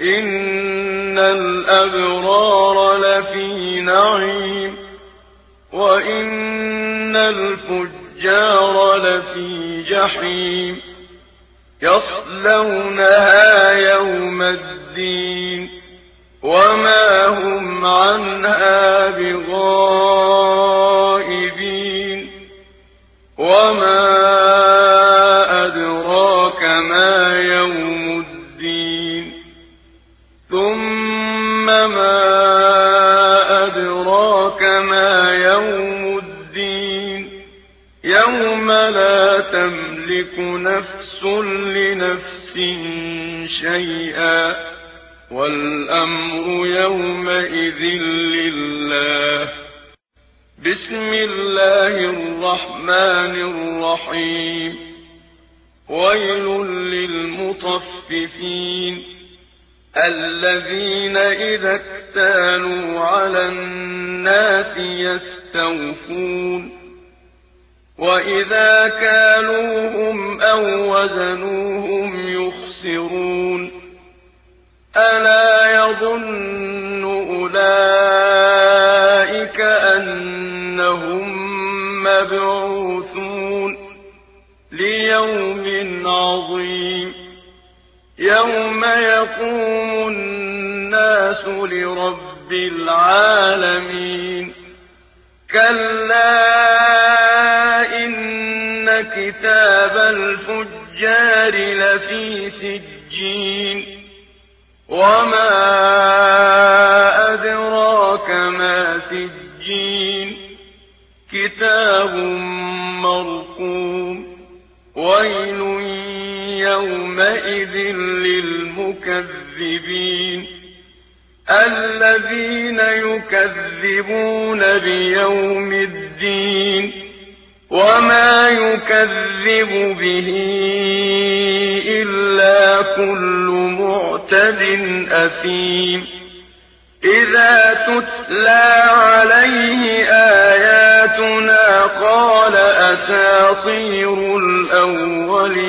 إن الأبرار لفي نعيم وإن الفجار لفي جحيم يصلونها يوم الدين وما هم عنها بغائبين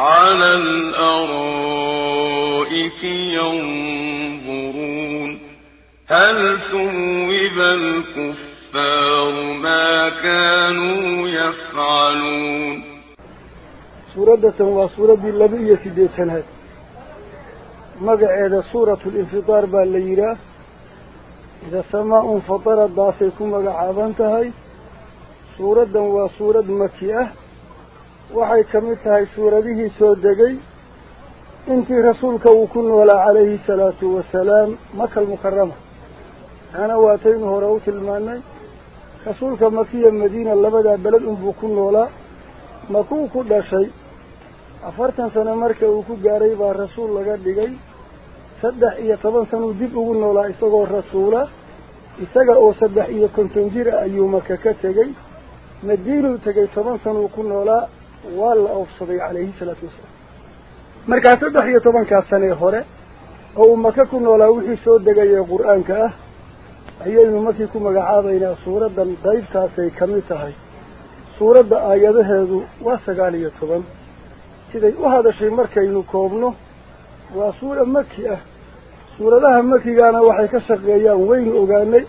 على الأرائك ينظرون هل ثوب الكفار ما كانوا يفعلون suuradatan waa suuraddii laba iyo siddeetanaad magaceeda suuratu linfidaar baa la yidhaah ida samaa unfataradaasay ku magacaaban tahay suuraddan waa suurad maki ah rasuulka uu ku noolaa calayhi salaatu wasalaam makal mukarama taana waataynu hore u tilmaanay rasuulka makiya madiina labadaa beled unbuu ku noolaa makuu ku dhashay afartan sano marka uu ku gaaray baa rasuul laga dhigay saddex iyo toban sanuu dib ugu noolaa isagoo rasuula isaga oo saddex iyo konton jir ah ayuu maka ka tegey madiinuu tegay toban sanuu ku noolaa markaa saddex iyo tobankaas sanee hore oo uu maka ku noolaa wixii soo degayee qur-aanka ah ayaynu markii ku magacaabaynaa suuraddan qaybtaasay ka mid tahay suuradda aayadaheedu waa sagaal iyo toban siday u hadashay markaynu koobno waa suura maki ah suuradaha makigaana waxay ka shaqeeyaan waynu ogaanay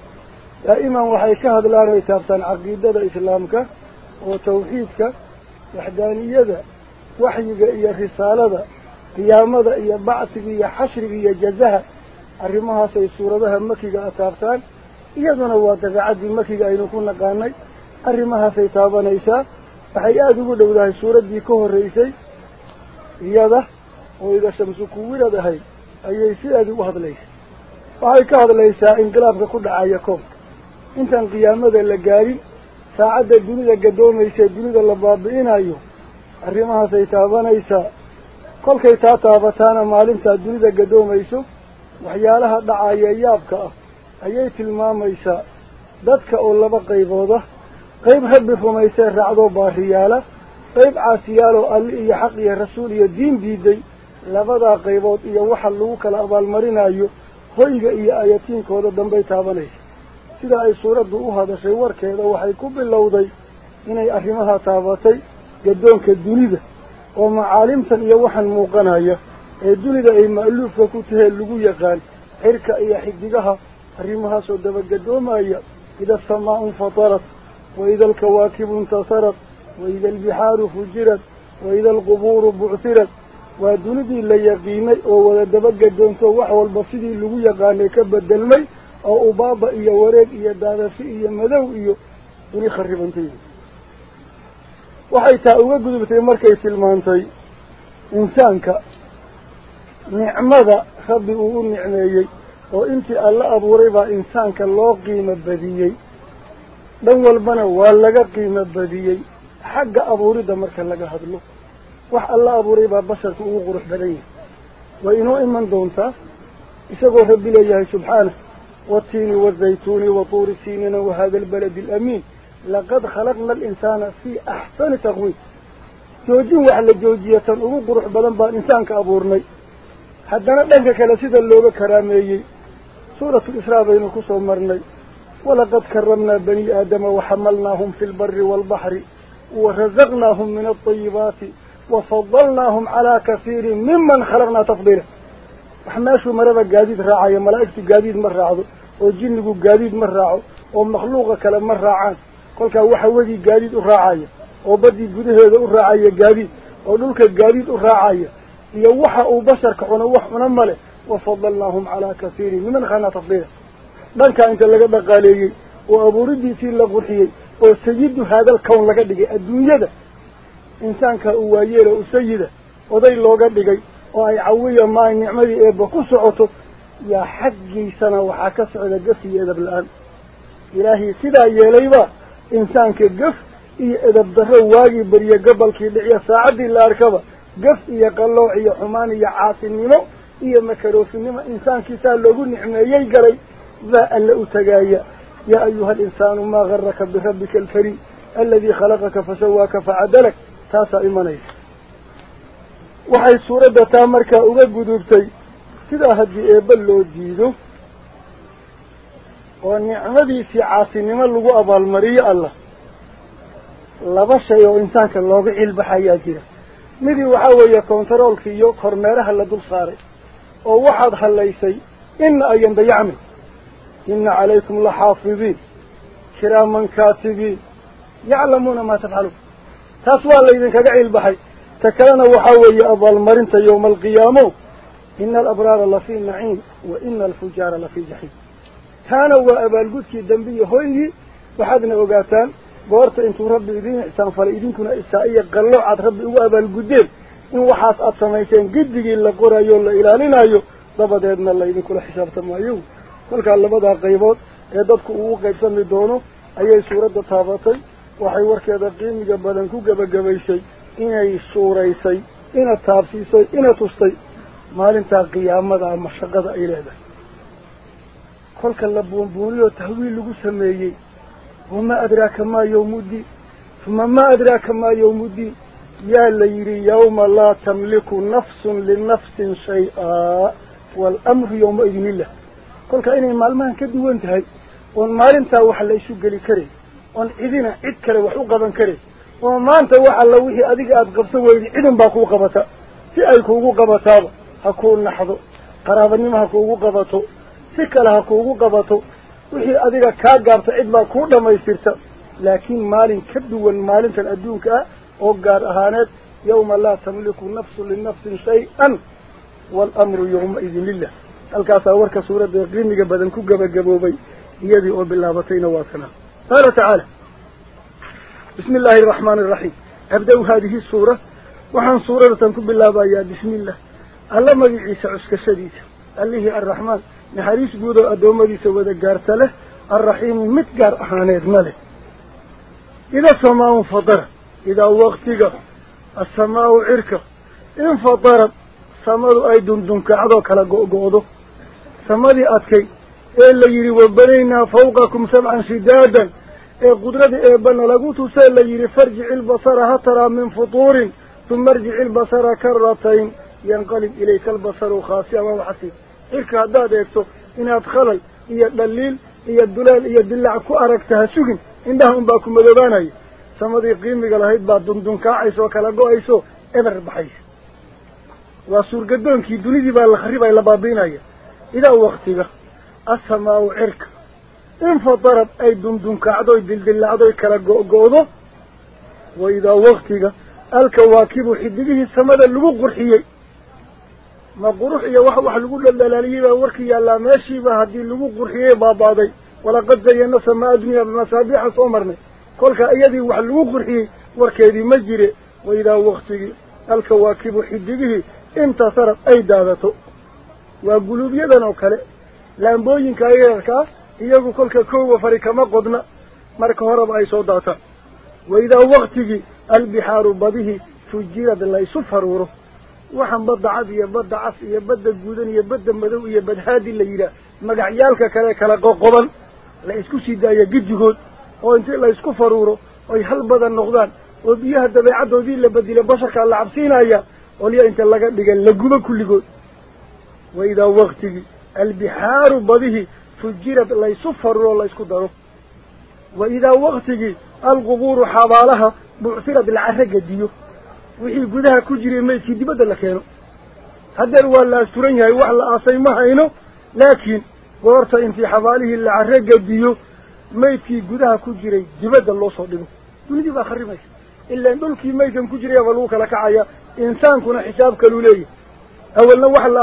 daa'iman waxay ka hadlaan oy taabtaan caqiidada islaamka oo tawxiidka waxdaaniyada waxyiga iyo risaalada qiyaamada iyo bacsiga iyo xashriga iyo jazaha arrimahaasay suuradaha makiga a taabtaan. Iyaduna waa dabeecaddii makiga aynu ku naqaanay. Arrimahaasay taabanaysaa. Waxay aada ugu dhowdahay suuraddii ka horreysay. Iyada oo ida shamsu kuwilad ahayd ayay sideedii u hadlaysaa waxay ka hadlaysaa inqilaabka ku dhacaya koobka. Intaan qiyaamada la gaadhin saacadda dunida gadoomaysa dunida la baabi'inayo arrimahaasay taabanaysaa kolkay taa taabataana maalintaa dunida gadoomayso waxyaalaha dhacaya yaabka ah ayay tilmaamaysaa dadka oo laba qaybooda qayb rabbi rumaysee raacdoo baariyaala qayb caasiyaaloo alli iyo xaq iyo rasuul iyo diin diiday labadaa qaybood iyo waxa lagu kala abaalmarinayo hoyga iyo ayatiinkooda dambay taabanaysa hadashay warkeeda waxay ku bilowday inay arrimaha taabatay gaddoonka dunida oo macaalimtan iyo waxaan muuqanaya ee dunida ay ma'luufka ku tahee lagu yaqaan xirka iyo xidigaha arrimahaasoo dabagaddoomaya ida asamaau infatarat waida alkawaakibu intasarat waida albixaaru fujirat waida alqubuuru buctirat waa dunidii la yaqiinay oo wada dabagaddoonto wax walba sidii lagu yaqaanay ka bedelmay daadafi iyo madow iyo duni kharibantay waxay taa uga gudubtay markay tilmaantay insaanka nicmada rabbi uu u nicmeeyey oo intii alla abuuray baa insaanka loo qiimo badiyey dhan walbana waa laga qiimo badiyey xagga abuuridda marka laga hadlo wax alla abuuray baa basharka ugu qurux badan yahay way inoo iman doontaa isagoo rabbi leeyahay subxaanah والتين والزيتون وطور السينين وهذا البلد الأمين. لقد خلقنا الإنسان في أحسن تغوي جوجي وحل جوجية أبوك روح بلنبا إنسان كأبورني. حتى نبقى كالسيد اللوبة كرامي سورة الإسراء بين الكسو مرني ولقد كرمنا بني آدم وحملناهم في البر والبحر. ورزقناهم من الطيبات. وفضلناهم على كثير ممن خلقنا تفضيله makhluuqa kale ma raacaan kolkaa waxa wedi gaadiid u raacaya oo baddii gudaheeda u raacaya gaadiid oo dhulka gaadiid u raacaya iyo waxa uu basharka cuno wax cuna male wafadalnaahum calaa kasiirin miman khalaqnaa tafdiila dhankaa inta laga dhaqaaleeyey oo abuuridiisii la qurxiyey oo sayidu haadal kown laga dhigay adduunyada insaanka uu waayeelo u sayida oday looga dhigay oo ay cawiya maay nicmadii eebba ku socoto yaa xaggiisana waxaa ka socda gaf iyo edab la-aan ilaahii sidaa yeelayba insaanka gaf iyo edab darro waagii beriye gobolkii dhiciya saacaddii la arkaba gaf iyo qallooc iyo xumaan iyo caasinimo iyo makaroofinimo insaankiisaa loogu nicmeeyey galay baa alle u tagaaya yaa ayuha alinsaanu maa garaka birabbika alkariim aladii khalaqaka fasawaaka facadalak taasaa imanaysa waxay suuradda taa markaa uga gudubtay sidaa haddii eebba loo diido oo nicmadiisii caasinimo lagu abaalmariyo allah laba shay oo insaanka looga cilbaxayaa jira midii waxaa weeye kontaroolka iyo kormeeraha la dul saaray oo waxaad hallaysay ina ayan dayacmin ina calaykum laxaafidiin kiraaman kaatibiin yaclamuuna maa tafcaluun taas waa laydinkaga cilbaxay kalena waxaa weeye abaalmarinta yowma alqiyaamo ina alabraara lafii naciim wa ina alfujaara lafii jaxiim taana waa abaalgudkii dambe iyo hoygii waxaadna ogaataan goorta intuu rabbi idiin ixsaan falay idinkuna isaa iyo qallooc aad rabbi ugu abaalguddeen in waxaas aad samayseen giddigii la qorayo o la ilaalinayo dabadeedna laydinkula xisaabtamaayo kolkaa labadaa qaybood ee dadku uu qaybsami doono ayay suuradda taabatay waxay warkeeda qiimiga badan ku gebagabaysay inay suuraysay ina taabsiisay ina tustay maalintaa qiyaamada ama shaqada ay leedahay kolka la buunbuuniyoo tahwiil lagu sameeyey wamaa adraaka maa yawmuddiin uma maa adraaka maa yawmuddiin yaa la yidhi yawma laa tamliku nafsun linafsin shay-aa waalamru yawmaidin illah kolka inay maalmahan ka duwan tahay oon maalintaa wax la isu geli karay oon cidina cid kale wax u qaban karay weydi cidin baa kuu qabata si ay kuugu qabataaba ha kuu naxdo qaraabanimo ha kuugu qabato si kale ha kuugu qabato wixii adiga kaa gaabta cid baa kuu dhammaystirta laakiin maalin ka duwan maalintan adduunka ah oo gaar ahaaneed yawma laa tamliku nafsun linafsin shay-an waalamru yawmaidin lilah halkaasaa warka suuradda qiimiga badan ku gabagaboobay iyadii oo bilaabatayna waa kana qaala tacaala bismi illaahi araxmaani araxiim abda-u haadihi suura waxaan suuradatan ku bilaabayaa bismi illah alla magiciisa cuskashadiisa allihii arraxmaan naxariis guud oo addoommadiisa wada gaarta leh alraxiimi mid gaar ahaaneedna leh ida samaa infadarad idaa waktiga assamaau cirka infadarad samadu ay dundunkacdoo kala go-go-do samadii adkay ee la yidhi wabanaynaa fawqakum sabcan shidaadan ee qudrada eebbana lagu tusee la yidhi farjici ilbasara ha taraa min futuurin uma arjici ilbasara karatayn yanqalib ilayka albasaru khaasi'an waa xasiib cirka haddaad eegto inaad khalal iyo dhaliil iyo duleel iyo dilac ku aragta ha sugin indhaha unbaa ku madoobaanaya samadii qiimiga lahayd baa dundunkaacaysa oo kala go-ayso eber baxaysa waa suurgadoonkii dunidii baa la kharibaya la baabiinaya idaa waktiga assamaau cirka infadarad ay dundunkaacdoy dildillacdoy kala go-go-do wa idaa waktiga alkawaakibu xidigihii samada lagu qurxiyey ma qurux iyo wax wax lagu dhaldhalaaliyey baa warkii yaallaa meeshiiba haddii lagu qurxiyey baabaaday walaqad zayana samaa dunya bimasaabiixa soo marnay kolka iyadii wax lagu qurxiyey warkeedii ma jire waidaa waktigii alkawaakibu xidigihii intasarad ay daadato waa guluubyadan oo kale laambooyinka yararkaa horeba ay soo daataan waidaa waktigii albixaaru badihii fujirad laysu faruuro waxaan badda cad iyo badda cas iyo badda guudan iyo badda madow iyo badhaadi la yidhaah magacyaalka kale kala qoqoban la isku sii daaya gedigood oo intii la isku faruuro oy hal badan noqdaan oo biyaha dabeecaddoodii la bedila basharkaa la cabsiinaya olya inta laga dhiga la gubo kulligood waidaa waktigii albixaaru badihii fujirad laysu faruuro laysku daro waidaa waktigii alqubuuru xabaalaha buctirad la carro gediyo wixii gudaha ku jiray maydkii dibadda la keeno haddeer waa la asturan yahay wax la aasay ma hayno laakiin goorta intii xabaalihii la carro gediyo maydkii gudaha ku jiray dibadda loo soo dhigo dunidii baa kharimaysa ilaan dhulkii maydkan ku jirayaba lagu kala kacaya insaankuna xisaab kaluu leeyahay awalna wax la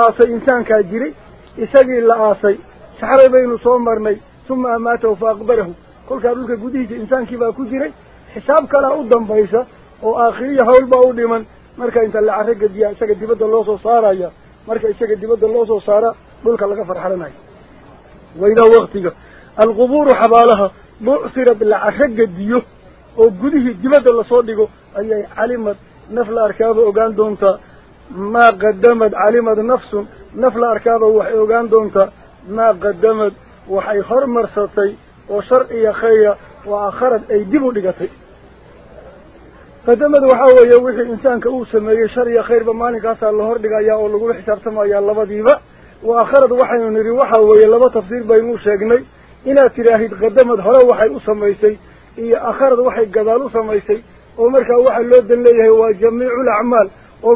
amaatahu fa aqbarahu kolkaa dhulka gudihiisa insaankii baa ku jiray xisaab kalaa u dambaysa oo aakhiriya hawl baa u dhiman marka inta la carro gediyaa isaga dibadda loo soo saaraya marka isaga dibadda loo soo saara dhulka laga farxalanayo waidaa waktiga alqubuuru xabaalaha bucsirad la carro gediyo oo gudihii dibadda lasoo dhigo ayay calimad naf la arkaaba ogaan doontaa maa qadamad calimad nafsun naf la arkaaba waxay ogaan doontaa maa qadamad waxay hormarsatay oo shar iyo khayra oo akharad ay dib u dhigatay qadamad waxaa weeye wixii insaanka uu sameeyey shar iyo khayrba maalinkaasaa la hordhigayaa oo lagula xisaabtamayaa labadiiba wa akharad waxaynu nidhi waxa weeye laba tafsiir baynu sheegnay inaad tidhaahid qadamad hore waxay u samaysay iyo akharad waxay gadaal u samaysay oo markaa waxaa loo dan leeyahay waa jamiicu acmaal oo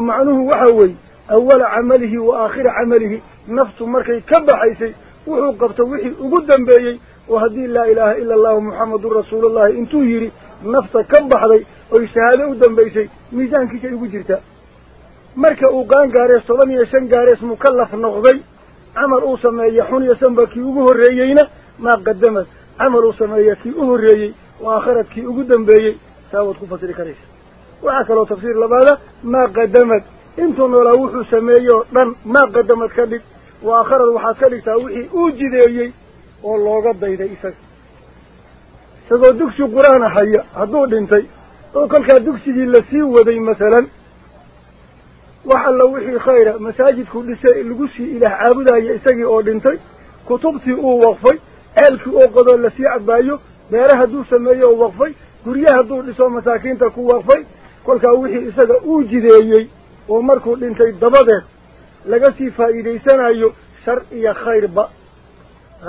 muxamadun rasuulullahi intuu yidhi nafta ka baxday oy shahaado u dambaysay miisaankiisay ugu jirtaa marka uu qaan gaarees toban iyo shan gaarees mukallaf noqday camal uu sameeya xun iyo sanba kii ugu horreeyeyna maa qadamad camal uu sameeya kii u horreeyey waa akharad kii ugu dambeeyey saa waad ku fasiri karaysa waxaa kaloo tafsiir labaada maa qadamad intuu noolaa wuxuu sameeyey oo dhan maa qadamad ka dhig dhigtaa wixii uu jideeyey oo looga dayday isaga isagoo dugsi qur-aana haya hadduu dhintay oo kolkaa dugsigii lasii waday masalan wax alla wixii khayra masaajidku dhisay lagu sii ilaah caabudaya isagii oo dhintay kutubtii uu waqfay ceelkii oo qodoo lasii cabaayo beere hadduu sameeyo oo waqfay gurye hadduu dhiso masaakiinta ku waqfay kolkaa wixii isaga uu jideeyey oo markuu dhintay dabadeed laga sii faa'iidaysanayo shar iyo khayrba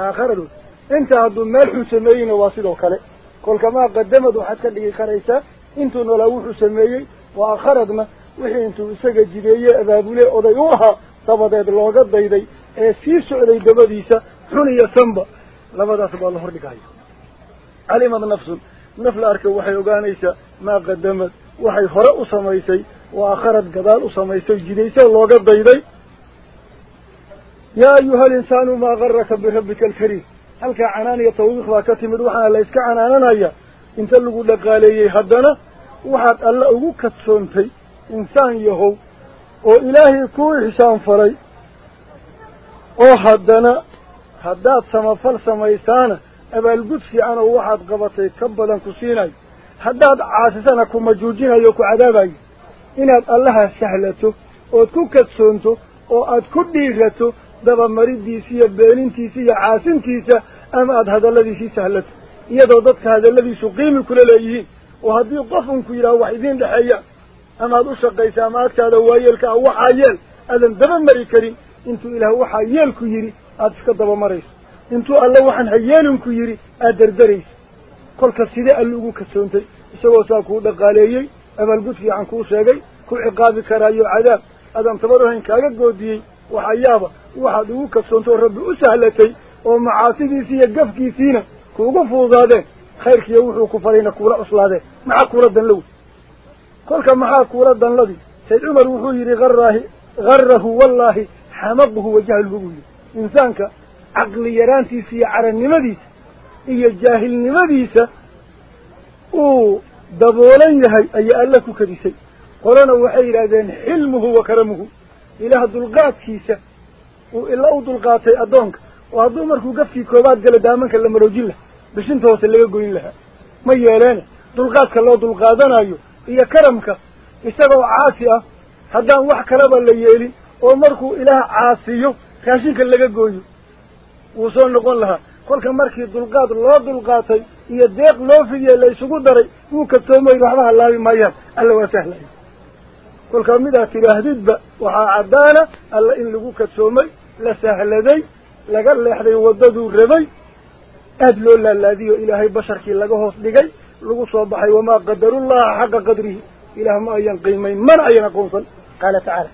aakharadod intaa hadduu meel xun sameeyeyna waa sidoo kale kolka maa qadamad waxaad ka dhigi karaysaa intuu noolaa wuxuu sameeyey waa akharadna wixii intuu isaga jideeye abaabule oday u ahaa dabadeed looga dayday ee sii socday dabadiisa xun iyo sanba labadaas baa la hordhigaya calimad nafsun naf la arka waxay ogaanaysaa maa qadamad waxay hore u samaysay waa akharad gadaal u samaysay jidaysee looga dayday يا أيها الإنسان ما غرك بربك الكريم. حلك عنان يتوضيخ وكاتم كتمد وحان الله إسك عنانان هيا إنت اللي قد قاليه حدنا؟ وحاد الله إنسان يهو. وإلهي كوي حسان فري. وحدنا حداد سما فل سميسان أبا القدس أنا وحاد قبطي كبدا كسيني حداد عاسسان أكو مجوجين أيوك عذابي إنه الله سهلته. وتكو كتسونته وأتكو ديغته hadalladiisii sahlato iyadoo dadka hadalladiisu qiimi kula leeyihiin oo haddii qof unku yidhaha wax idiin dhexeeya ama aad u shaqaysa ama agtaada waayeelka ah waxaa yeel aadan daba mari karin intuu ilaah waxaa yeelku yidhi aada iska daba marayso intuu alle waxaan hayeelinku yidhi aada derderayso kolka sidee alle ugu kasoontay isagoo saa kuu dhaqaaleeyey abaalgud fiican kuu sheegay ku ciqaabi karaayo cadaab aadaan tabaruhayn kaaga goodiyey وحيابا وحدوك وكسونتو ربي أسهلتي ومعاسدي سيا قفكي سينا كوقفو ذاده خير كي يوحو كفرين كورا أصلاده. مع كورا دنلو. كلك مع كورا دنلدي. سيد عمر وحيري غره غره والله حمضه وجه الهبوي إنسانك عقل يرانتي سيا على مديس إيا الجاهل نمديس أو دبولين هاي أي ألكو كريسي قرانا وحيرا ذان حلمه وكرمه. Dulqaatay addoonka oo hadduu markuu gafkii koobaad gala daamanka la maroojin lahaa bishinta hoose laga goyn lahaa ma yeeleene dulqaadka loo dulqaadanayo iyo karamka isagoo caasi ah haddaan wax kalaba la yeelin oo markuu ilaah caasiyo raashinka laga gooyo wuu soo noqon lahaa kolka markii dulqaad loo dulqaatay iyo deeq loo fidiye la isugu daray wuu kadsoomayn waxba halaabi maayaan alla waa sahlaya alla in lagu kadsoomay la sahladay laga leexday waddaduu rabay aada loo laalaadiyo ilaahay basharkii laga hoos dhigay lagu soo baxay wamaa qadarullaha xaqa qadrihi ilaah ma ayan qiimayn mana ayan aqoonsan qaala tacaala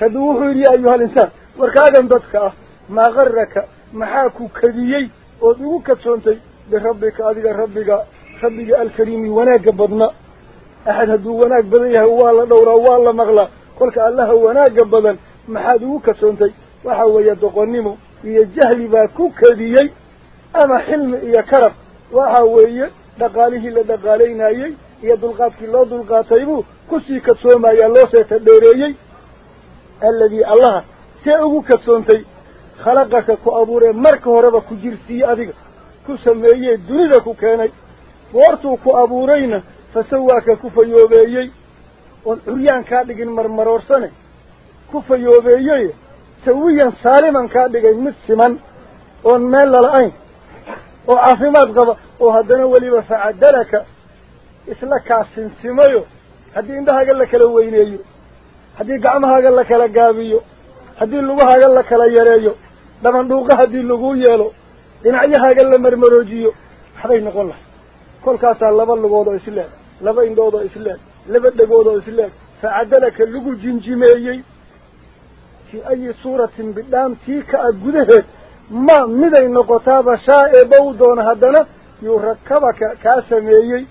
rabbi wuxuu yidhi ya ayuha alinsaan warkaagan dadka ah maa qaraka maxaa ku kadiyey ood igu kadsoontay birabbika adiga rabbiga rabbiga alkariimi wanaagga badna axad hadduu wanaag badan yahay waa la dhowraa waa la maqlaa kolka allaha wanaagga badan maxaad ugu kasoontay waxa weeye doqonnimo iyo jahli baa ku kadiyey ama xilmi iyo karab waxa weeye dhaqaalihii la dhaqaalaynayey iyo dulqaadkii loo dulqaatay buu kusii kadsoomayaa loo seeta dheereeyey alladii allaha see ugu kadsoontay khalaqaka ku fayoobeeyey oon curyaan kaa dhigin marmaroorsane ku fayoobeeyey sawiyan saaliman kaa dhigay mid siman oon meel lala-ayn oo caafimaad qaba oo haddana weliba facadalaka isla kaa sinsimayo haddii indhahaaga la kala weyneeyo haddii gacmahaaga la kala gaabiyo haddii lugahaaga la kala yareeyo dhabandhuuqa haddii lagu yeelo dhinacyahaaga la marmaroojiyo waxbay noqon lahay kolkaasaa laba lugood oo isleeg ka ah gudaheed ma miday noqotaaba shaa eeba u doona haddana yuu rakabaka kaa sameeyey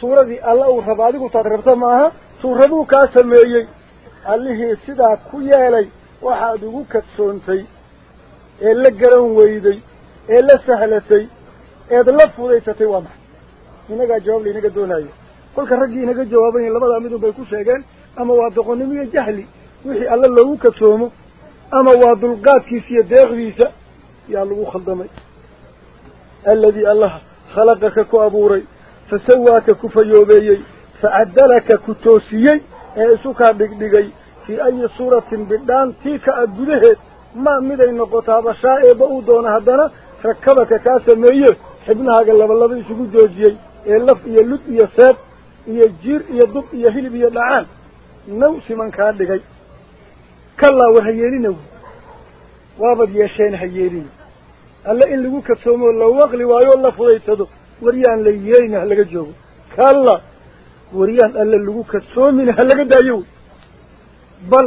suuradii alla uu raba adigu taad rabta maaha suu rabuu kaa sameeyey allihii sidaa ku yeelay waxaad ugu kadsoontay ee la garan weyday ee la sahlatay eed la fudaysatay waa maxay ku sheegeen ama waa doqonnimo iyo jahli wixii alla loogu kadsoomo ama waa dulqaadkiisa iyo deeqdiisa yaa lagu khaldamay alladii allaha khalaqaka ku abuuray fasawaaka ku fayoobeeyey facadalaka ku toosiyey ee isu kaa dhigdhigay fii ayi suuratin bidhaan tii ka ah gudaheed ma miday noqotaaba shaa eeba uu doona haddana rakabaka kaa sameeye xibnahaaga labalaba isugu joojiyey ee laf iyo lud iyo seed iyo jiir iyo dub iyo hilib iyo dhacaan naw siman kaa dhigay kallaa war ha yeelina wy waabad yeesheen ha yeelina alle in lagu kadsoomoo la waqli waayoo la fudaysado waryaan la yeelina ha laga joogo kalla waryaan alle lagu kadsoomina ha laga daayo wey bal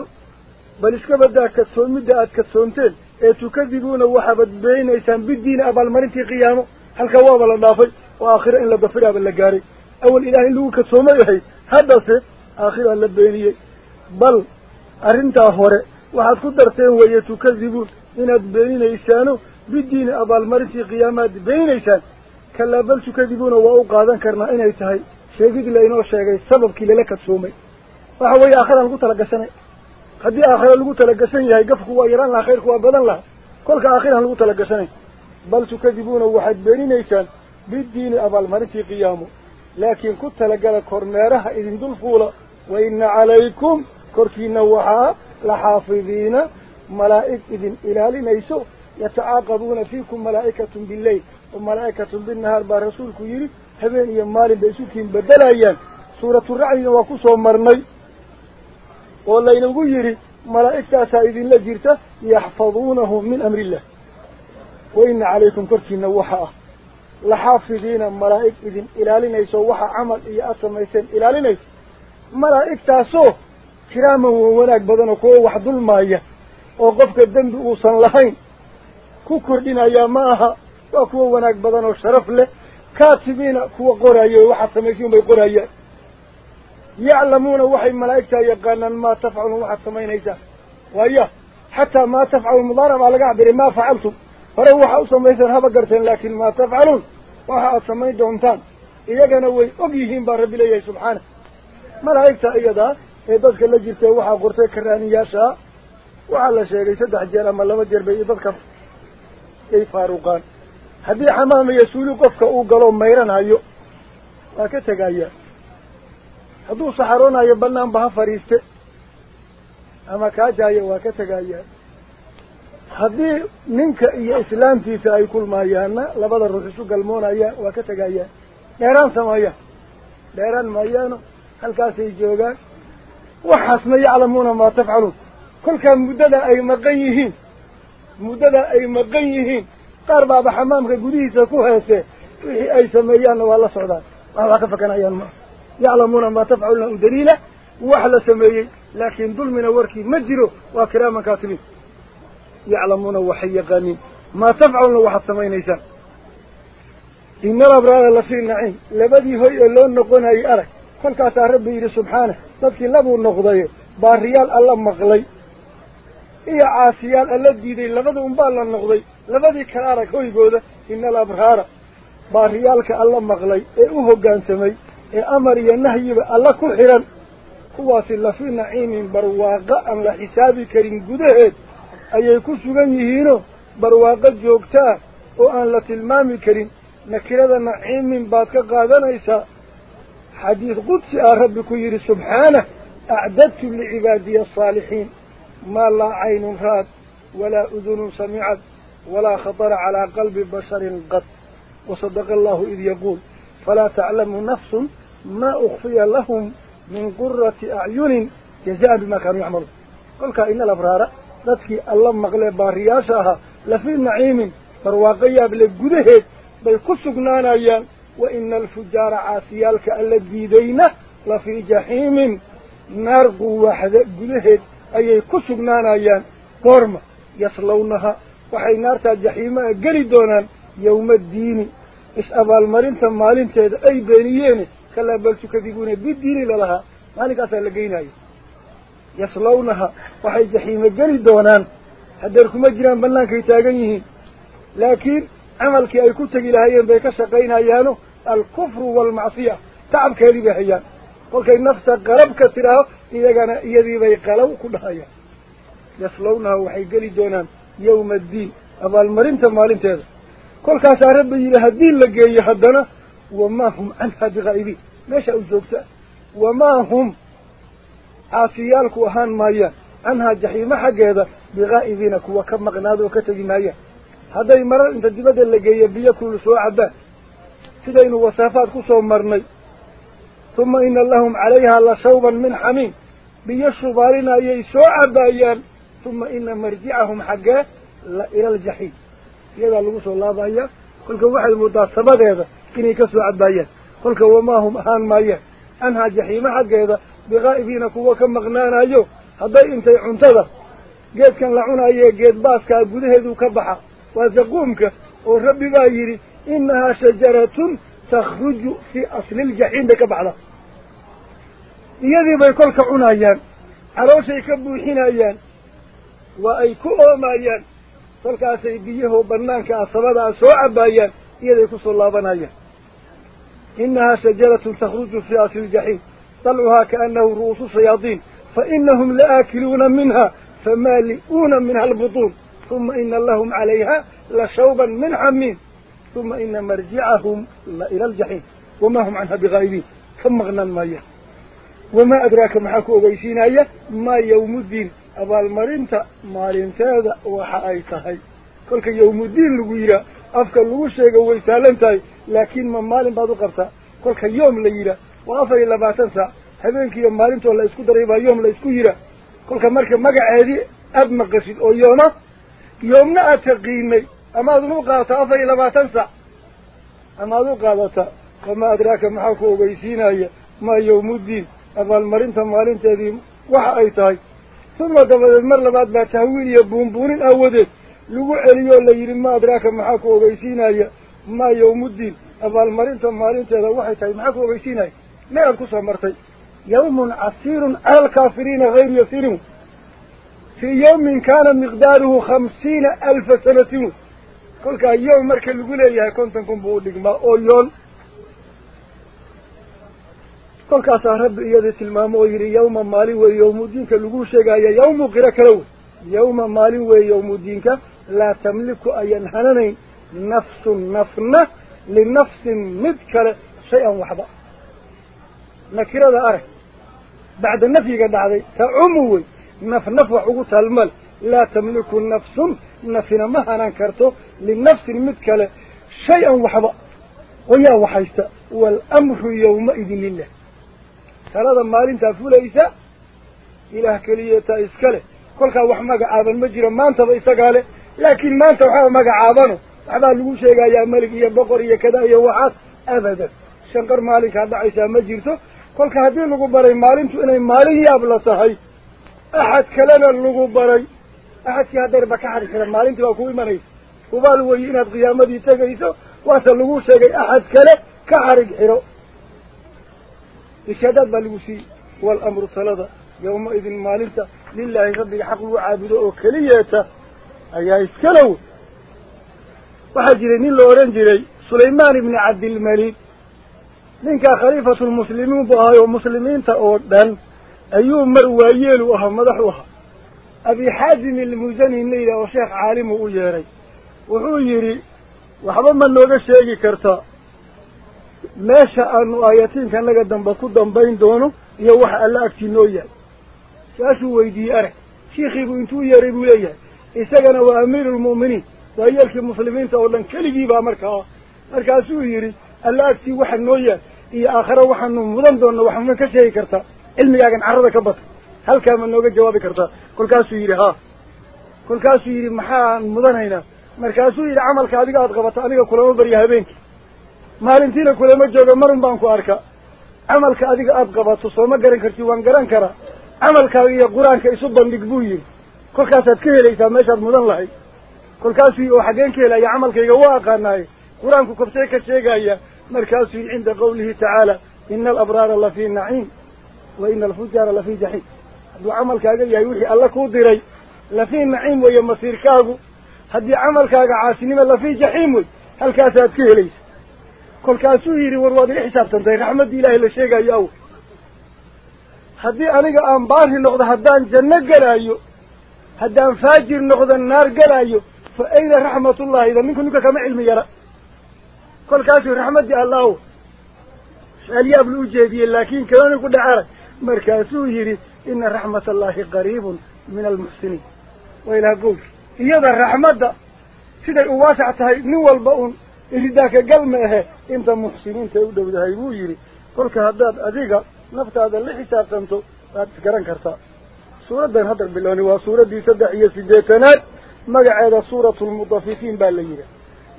bal iska badaa kadsoomidda aad kadsoonteen ee tukadibuuna waxaabad beenaysaan bidiina abaalmarintii qiyaamo halkaa waaba la dhaafay dafiraaba la gaaray awal ilaah in lagu kadsoomo yahay haddase aakhiraa la beeniyey bal arrintaa hore waxaad ku darteen weeye tukadibuun inaad beeninaysaano bidiini abaalmarintii qiyaamaad beeninaysaan kalaa bal tukadibuuna waa u qaadan karnaa inay tahay sheegid laynoo sheegay sababkii lala kadsoomay waxa weeye aakhiraan lagu talagashanay haddii aakhira lagu talagashan yahay gafku waa yaraan lahaa khayrku waa badan lahaa kolka aakhiraan lagu talagashanay bal tukadibuuna waxaad beeninaysaan بالدين أبا مرتي قيامه. لكن كنت لقال كورنيرها إذن دول فولا. وإن عليكم كوركي نوحا لحافظين ملائك إذن إلالي نيسو. يتعاقبون فيكم ملائكة بالليل. وملائكة بالنهار برسول رسولك هبين يمال بيسوكين بدل أيان سورة الرعي وقصو مرمي والله إنه ملائكة سائد الله جيرته يحفظونه من أمر الله. وإن عليكم كوركي نوحا ilaalinayso waxa camal iyo aad samayseen ilaalinayso malaa'igtaasoo kiraaman wa wanaag badan oo kuwa wax dulmaaya oo qofka dembi uusan lahayn ku kordhinayaa ma aha waa kuwa wanaag badan oo sharaf leh kaatibiina kuwa qoraayo waxaad samaysiin bay qorayaan yaclamuuna waxay malaa'igtaa yaqaanaan maa tafcaluun waxaad samaynaysaan waaya xataa maa tafcaluun mudaarac baa laga cabiray maa facaltum samaysaan haba garteen laakiin maa tafcaluun waxa aad samayn doontaan iyagana way og yihiin baa rabbi leeyahay subxaana malaa'igta iyadaa ee dadka la jirtay waxaa qortay karaaniyaashaa waxaa la sheegay saddex jeer ama laba jeer bay dadka ay faaruqaan haddii xamaam iyo suuli qofka uu galo mayranhayo waa ka tegayaa hadduu saxaroonayo banaanba ha fadhiiste ama kaajaayo waa ka tegayaa labada ruux isu galmoonayaan waa ka tegayaan dheeraan sameeyaan dheeraan maayaano halkaasay joogaan waxaas ma yaclamuuna maa tafcaluun kolkaa muddada ay maqan yihiin muddada ay maqan yihiin qaar baaba xamaamka gudihiisa ku heese wixii ay sameeyaanna waa la socdaan wax wax ka fakanayaan maa yaclamuuna maa tafcaluna u daliila wax la sameeyey laakiin dulmina warkii ma jiro waa kiraaman kaatibiin يعلمون وحي يقانين. ما تفعلون وحد سمين إيسا إن ربنا الله في النعيم لبدي هو يقولون نقون أي أرك. كل كاسا ربي إلي سبحانه. تبكي لبو النقضي باريال الله مغلي إيا عاسيال الذي دي لبدي أمبال النقضي لبدي كرارك هو يقول إن الأبرار باريالك الله مغلي إيوهو قان سمي. إي أمر ينهي الله كل حرم هو سلا في نعيم برواقا لحساب كريم قدهت أي كسوغن يهينو برواقة جوكتا وأن لتلمامي كريم. نكرة نعيم من بادك قادنا إيسا حديث قدس أهرب كير سبحانه. أعددت لعبادي الصالحين. ما لا عين رات ولا أذن سمعت ولا خطر على قلب بشر قط. وصدق الله إذ يقول فلا تعلم نفس ما أخفي لهم من قرة أعين. جزاء بما كانوا يعملون. قل كائن الأبرار. Maqlee baariyaasha ahaa lafii naciimin barwaaqo yaable gudaheed bay ku sugnaanayaan wa ina alfujaara caasiyaalka alla diidayna lafii jaxiimin naar quwaaxda gudaheed ayay ku sugnaanayaan goorma yaslawnaha waxay naartaa jaxiimaa geli doonaan yowma addiini is-abaalmarinta maalinteeda ay beeniyeene kalaa bal tukadibuuna bidiini lalahaa maalinkaasaa la geynaayo yaslawnaha waxay jaxiimo geli doonaan haddeer kuma jiraan bannaankay taagan yihiin laakiin camalkii ay ku tegi lahaayeen bay ka shaqaynayaano alkufru waalmacsiya tacabkeedii bay hayaan kolkay nafta qalab ka tidhaaho iyagana iyadiibay qalaw ku dhahayaan yaslawnaha waxay geli doonaan yowma addiin abaalmarinta maalinteeda kolkaasaa rabbi yidhi haddii la geeyo haddana wamaa hum canha bikaa'ibiin meesha u joogta wamaa hum عافيالك وهان مايا أنها جحيمة حق هذا بغائبينك وكما قناده وكتب مايا هذا يمرر انت جبد اللي جاي بيك لسوء عباه تدين وصفاتك سومرني ثم إن اللهم عليها لصوبا من حميم بيشبارنا يي سوء عبايان ثم إن مرجعهم حقا إلى الجحيم يذا اللي قصوا الله بايا كلك واحد متاسبة هذا كني كسوء عبايان كلك وما هم أهان مايا أنها جحيمة حق هذا بغائبين كوكا مغنانا آيو. هداي انتي عنتده قيد كان لعنا إيه قيد باسكا قده هدو كبحا. وزقومك. والرب بايري إنها شجرة تخرج في أصل الجحيم دك بعضا. يذيب يقولك عنا آيان. عروش يكبو حين آيان. وايكو اوما آيان. تلك اسيبيه وبرنانك اصبادا سوعة بايان يذيب يقول الله بنا آيان. إنها شجرة تخرج في أصل الجحيم. طلعها كأنه رؤوس الشياطين فإنهم لآكلون منها فمالئون منها البطون. ثم إن لهم عليها لشوبا من حمين ثم إن مرجعهم إلى الجحيم. وما هم عنها بغايبين كم غنان مايا وما أدراك محاكو أبيسين أيا ما يوم الدين. أبا المرينتا مارينتا ذا وحايتا هاي. كل يوم الدين لغيرا أفكر لغشيك ويسالنتا لكن ما مالين بعض قرطا كل يوم لغيرا qabtaa kolka yoom la yidhaah waa afar iyo labaatan saac habeenkiiyo maalintoo la isku daray baa yoom la isku yidhaah kolka marka magaceedii aada maqashid oo yooma yoomna aad taqiinay amaad u qaadataa afar iyo labaatan saac amaad u qaadataa wamaa adraaka maxaa ku ogeysiinaya maa yawmuddiin abaalmarinta maalinteedii waxa ay tahay uma dabadeed mar labaad baa tahwiil iyo buunbuunin aawadeed lagu celiyoo la yidhi ma adraaka maxaa ku ogeysiinaya maa yawmuddiin abaalmarinta maalinteeda waxay tahay maxaa ku ogeysiinaya me aad ku soo martay yawmun casiirun cala alkaafiriina hayru yasirin fii yawmin kaana miqdaaruhu khamsiina alfa sanatin kolkaa yowm marka lagu leeyahay konton kun buu u dhigmaa oo yoon kolkaasaa rabbi iyada tilmaamo oo yidhi yawma maalin weeye yawmudiinka lagu sheegaya yawmu qiro kale wey yawma nakirada arag bacda nafyiga dhacday tacumu wey naf naf wax ugu talmal laa tamliku nafsun nafina ma hanan karto linafsin mid kale shay-an waxba wayaa waxaysta waalamru yawmaidin lilah talada maalintaa fulaysa ilaah keliyeetaa iska leh kolkaa wax magacaaban ma jiro maantaba isagaa leh laakiin maanta waxaa magacaabano waxbaa lagu sheegayaa melig iyo boqor iyo kada iyo waxaas abadan shanqar maalinkaa dhacaysaa ma jirto inay maalin yaab la tahay axad kalena lagu baray axadkii hadeerba ka xadhi kara maalintii baa ku imanaysa hubaal weyi inaad qiyaamadii tegayso waase lagu sheegay axad kale ka xarig xiro ishaadaad baa lagu siiyey waalamru talada yawmaidin maalinta lilaahi rabbiga xaq lagu caabudo oo keliyeeta ayaa iskalow waxaa jiray nin la odhan jiray sulaymaan ibni cabdilmalik mar waayeelu ahaa madax u ahaa abi xaazim ilmusani layidhah oo sheekh caalimu u yeedhay wuxuu yidhi waxba ma nooga sheegi kartaa meesha aanu aayatiinka naga dambe ku dambayn doono iyo waxa alla agtii noo yahay saasuu weydiiyey arag shiikhiibuu intuu yeeray buu leeyahay isagana waa amiiruulmu'miniin waayeelkii muslimiinta oo dhan keligii baa markaa markaasuu yidhi alla agtii waxa noo yahay iyo aakhare waxaanu mudan doonno wax ma ka sheegi kartaa cilmigaagan carrada ka bata halkaa ma nooga jawaabi kartaa kolkaasuu yidhi haa kolkaasuu yidhi maxaan mudanaynaa markaasuu yidhi camalka adiga aada qabato aniga kulama barya habeenkii maalintiina kulama jooga marun baan ku arka camalka adiga aada qabato sooma garan karti waan garan karaa camalkaaga iyo qur-aanka isu bandhig buu yidhi kolkaasaad ka helaysaa meeshaad mudan lahayd kolkaasuu oo xaggeen ka helaya camalkayga waa aqaanaaye ka sheegaya markaasuu yidhi cinda qawlihi tacaala ina alabraara lafii naciim wa ina alfujaara lafii jaxiim hadduu camalkaaga yahay wixii alla kuu diray lafii naciim weeye masiirkaagu haddii camalkaaga caasinimo lafii jaxiim wey halkaasaad ka helaysa kolkaasuu yidhi war waad iga xisaabtantay raxmaddii ilaahay la sheegayo aw haddii aniga aan baari noqdo haddaan janno gelaayo haddaan faajir noqdo naar gelaayo fa ayna raxmatullahi ida ninku ninka kama cilmi yara kolkaasuu raxmaddii allaw alyaab la u jeediyey laakiin kaloni ku dhacarag markaasuu yidhi ina raxmat allahi qariibun min almuxsiniin waa ilaha goolki iyada raxmadda siday u waasac tahay nin walba un iridaaka gal ma ahe inta muxsiniinta u dhowdahay buu yidhi kolka haddaad adiga naftaada la xisaabtanto waad isgaran kartaa suuraddan hadda bilowni waa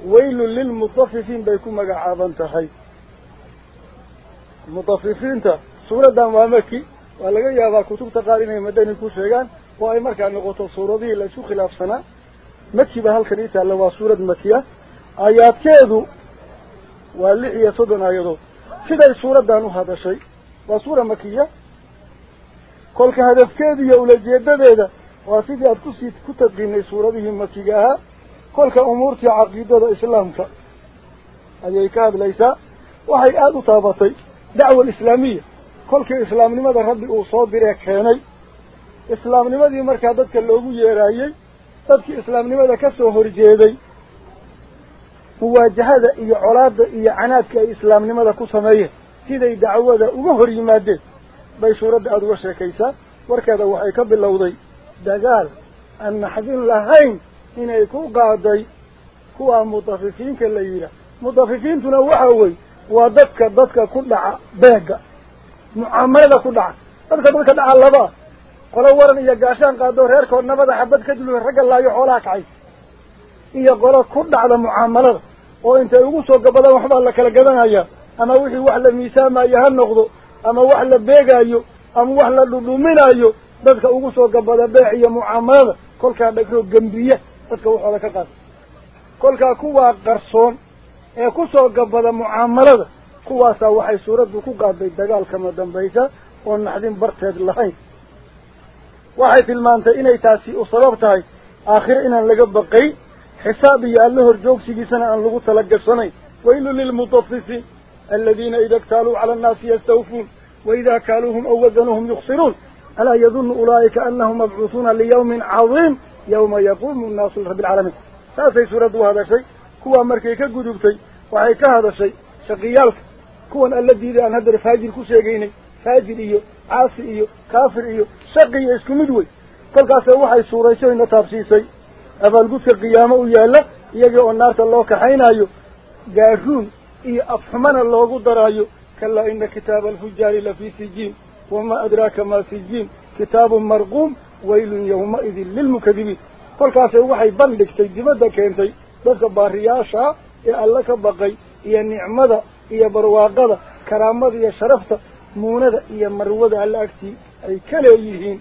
lilmutafifiin bay ku magacaaban tahay mutafifiinta suuraddan waa maki waa laga yaabaa kutubta qaar inay madani ku sheegaan oo ay markaa noqoto suuradihii la isku khilaafsanaa maki ba halkan ii taalla waa suurad makiya aayaadkeedu waa lix iyo soddon aayadood siday suuraddan u hadashay waa suura makiya kolka hadafkeeda iyo ulajeedadeeda waa sidii aad kusii ku tadqiinay suuradihii makiga ahaa كل كأمور في عقيدة الإسلام ك أي كاب ليس وهي آل طابتي دعوة إسلامية كل كإسلام لماذا رب أوصاد بركاني إسلام لماذا مركبتك اللوجي رأيي طب كإسلام لماذا كسره رجالي مواجهة إي علاد إي عناد كإسلام لماذا كسمية كذا دعوة ومهر مادة بيشورة أدوشة كيسا وركذا وحيك بالله ضي دقال أن حزين لهين inay ku qaaday kuwaa mutafifiinka la yidhaah mutafifiintuna waxa wey waa dadka dadka ku dhaca beega mucaamalada ku dhaca. Dadka dadka dhaca labaa qolo waran iyo gaashaan qaado reerkood nabada xabad ka dulula ragga laayo xoolaha kacay. Iyo qolo ku dhacda mucaamalada oo intay ugu soo gabadaan waxbaa la kala gadanaya ama wixii wax la miisaamayo ha noqdo ama wax la beegaayo ama wax la dhudhuminayo dadka ugu soo gabada beec iyo mucaamalada kolkaa dhagro gembiya قد كوحة لك قاس كل كوا قرصون إيه كسو قبضة معاملة كوا ساوحي سورة دوكو قادي دقال كما دنبيسة ونحذين برتاد اللحين وحي في المانتا إني تاسي أصلابتاي آخر إنا لقبقي حسابي يالله رجوك سيجيسنا أن لغو تلقصني وإن للمتطفس الذين إذا اكتالوا على الناس يستوفون وإذا كالوهم أو وزنهم يخسرون ألا يظن أولئك أنهم مبعوثون ليوم عظيم يوم يقوم الناس لرب العالمين. هذا سورة هذا شيء. هو مركيك قدوبتي وعيك هذا شيء. شقيالك. هو الذي لأن هذا الفاجر كسيقيني. فاجر إيو. عاصر إيو. كافر إيو. شقي إسكو مدوي. قلقا سوحا السورة شيء نتابسي شيء. أفالقوت في القيامة ويالا. يجيء النار الله كحين أيو. جارون إيه أفهمان الله قدر أيو. كلا إن كتاب الفجار لفي سجين. وما أدراك ما سجين. كتاب مرقوم. Kitaabun marquum waylun yawmaidin lilmukadibiin kolkaase waxay bandhigtay dibadda keentay dadka baariyaasha ee alle ka baqay iyo nicmada iyo barwaaqada karaamada iyo sharafta muunada iyo marwada alle agtii ay ka leeyihiin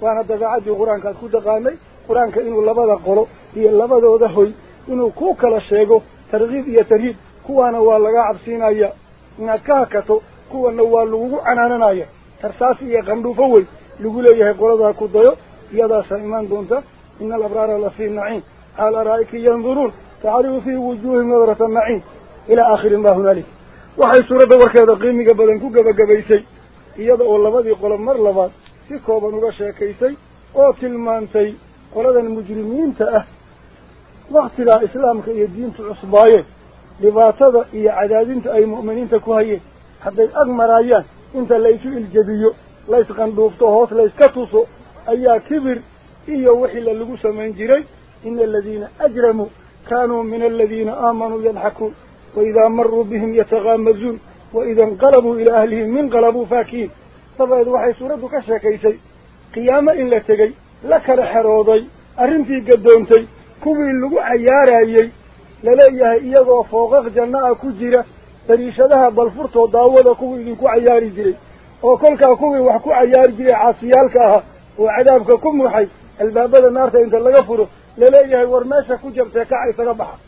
waana dabeecaddii qur-aankaad ku taqaanay qur-aanka inuu labada qolo iyo labadooda hoy inuu ku kala sheego tarkiib iyo tarhiib kuwaana waa laga cabsiinaya inaad ka hakato kuwana waa lagugu لقوله يه قرضها كدهو يدا سيمان دونتا إن الأبرار الله في النعيم. على رأيك ينظرون؟ تعرف في وجوه نظرة النعيم. إلى آخر ما هنالك. وحي سورة دورك هذا قيم قبل أنكو قبل قبل سي يدا والله بدي قول مر لبات في كوبا نغشا كيسي. أو تلمان سي قرضا المجرمين تأه. وقت لا الدين يدين تعصباية. لباتضا إيا عدادين تأي مؤمنين تكوهية. حتى أغمر إنت ليسو الجبيو ليس قندوفته هوس ليس كتوسو. أي كبر إيا وحي للقوسة من جري. إن الذين أجرموا كانوا من الذين آمنوا يضحكوا وإذا مروا بهم يتغامزون. وإذا انقلبوا إلى أهلهم من قلبوا فاكين طبعا إذا وحي سورده كشاكيسي قيامة إن لا تجي. لك الحراضي أرنتي قدونتي. كوبي اللقوع عيارا إيي لليها إيضا فوقق جناء كجيرة. تريشدها بالفرطة داودة كوبي اللقوع يا جري. وكلك كوي وحكو عيار جي عاصيالك وعذابك كم حي الباب هذا نارته انت اللي غفره لليه ورماشه كجبته كعي سغبها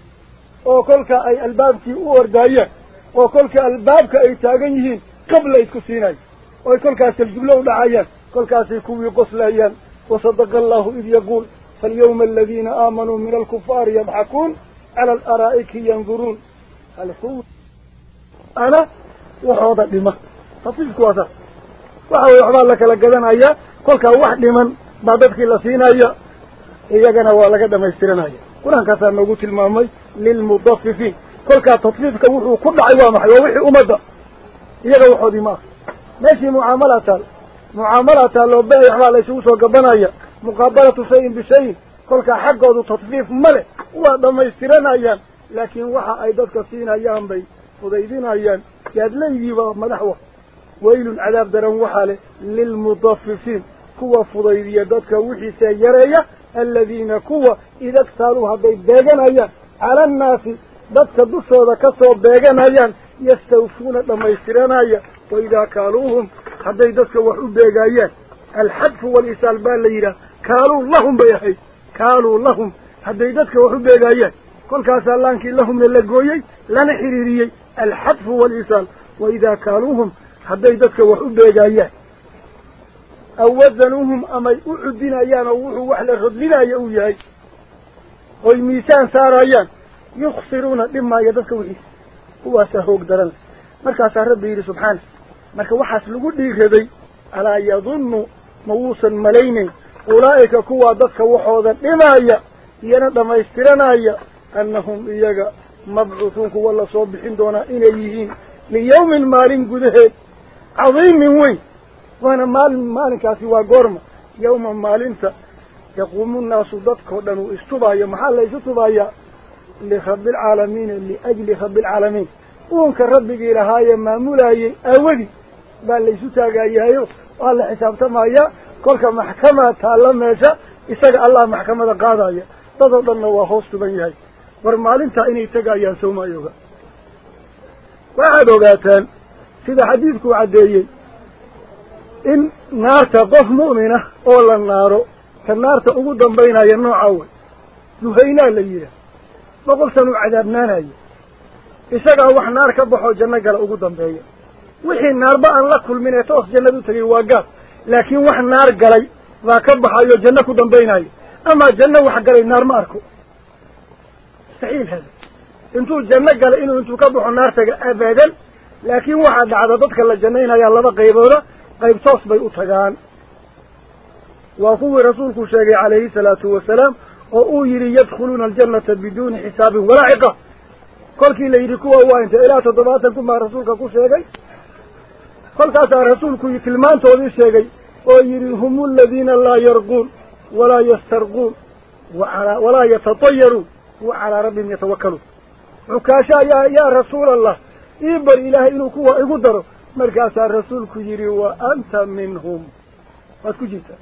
وكلك اي الباب في اوار دايه وكلك الباب كأي تاغنيهين قبل ايتكو سيناي وكلك سلجبلو دعايه كلك سيكوي قسلايان وصدق الله اذ يقول فاليوم الذين امنوا من الكفار يضحكون على الارائك ينظرون الحوت أنا وحوضة لمخ تطيب كواسا waxa weye waxbaa la kala gadanayaa kolkaa wax dhiman baa dadkii la siinaya iyagana waa laga dhamaystiranaya qur-aankaasaa noogu tilmaamay lilmudafifiin kolkaa tadfiifka wuxuu ku dhacay waa maxay waa wixii ummadda iyaga waxoodii ma ah meeshii mucaamala taal mucaamala taalloo be waxbaa la isugu soo gabanaya muqaabalatu shayin bishayin kolkaa xaggoodu tadfiif ma leh waa dhamaystiranayaan laakiin waxa ay dadka siinayaan bay fudaydinayaan yaadlaygiiba madaxwa waylun cadaab ويل عذاب درن وحاله للمضففين. كوا فضيريا دادك وحي سيريا الذين كوا إذا اكتالوها بيبيغان أيان على الناس دادك دوسو دكاتو بيغان أيان يستوفون لما يسيران أيان وإذا كالوهم حدي دادك وحو بيغا أيان الحدف والإسال بالليلة كالو اللهم بيحي كالو اللهم حدي دادك وحو بيغا أيان كل كاسا لانك اللهم يلقوا يي لنحريري الحدف والإسال. وإذا كالوهم هذا يدك وحب جاية أو وزنهم أما يؤعدنا يا أو وح وحلا يا يأوي أي أو الميسان سار أيان يخسرون بما يدك وحي هو سهوك درن مركا سهر ربي سبحانه مركا وحس لقول لي غضي ألا يظن موسى ملين أولئك كوا دك وحوذا بما يا ينا دم يسترنا أي أنهم إيجا مبعوثون كوا الله صوب بحندونا إليهين ليوم المالين قدهت cadiimin weyn waana maalin maalinkaasi waa goorma yawma maalinta yaquumu nnaasu dadkao dhan uu istubaayo maxaa la isu tubayaa lirabbi alcaalamiina liajli rabbi alcaalamiin uunka rabbigii lahaayee maamulayay aawadii baa laysu taagayahayo waa la xisaabtamayaa kolka maxkamaa taalla meesha isaga allah maxkamada qaadaya dadoo dhanna waa hoos tuban yahay war sida xadiidku caddeeyey in naarta qof mu'mina oo la naaro ka naarta ugu dambaynaya nooca way. Duhaynaa la yidhaah boqol sanuu cadaabnaanayo. Isagaa wax naar ka baxoo janno gala ugu dambeeya. Wixii naarba aan la kulmin ee toos jannad u tegay waa gaab laakiin wax naar galay baa ka baxayo janno ku dambaynayo amaa janno wax galay naar ma arko. Mustaxiil hada intuu janno galay inuu intuu ka baxo naar taga abadan لكن واحد عددتك الجنين هيا الله قيبه قيب صوص بي أتغان. وأخوه رسولك الشيخ عليه الصلاة والسلام وأوه يري يدخلون الجنة بدون حساب ولا عقه قلك إلا يريكوه هو أنت إلا تضباطك مع رسولك الشيخ قلك أتا رسولك يكلمان توضي الشيخ ويري هم الذين لا يرقون ولا يسترقون وعلى ولا يتطيروا وعلى ربهم يتوكلوا عكاشا يا, يا رسول الله. Rasuulku yidhi wa anta minhum waad ku jirtaa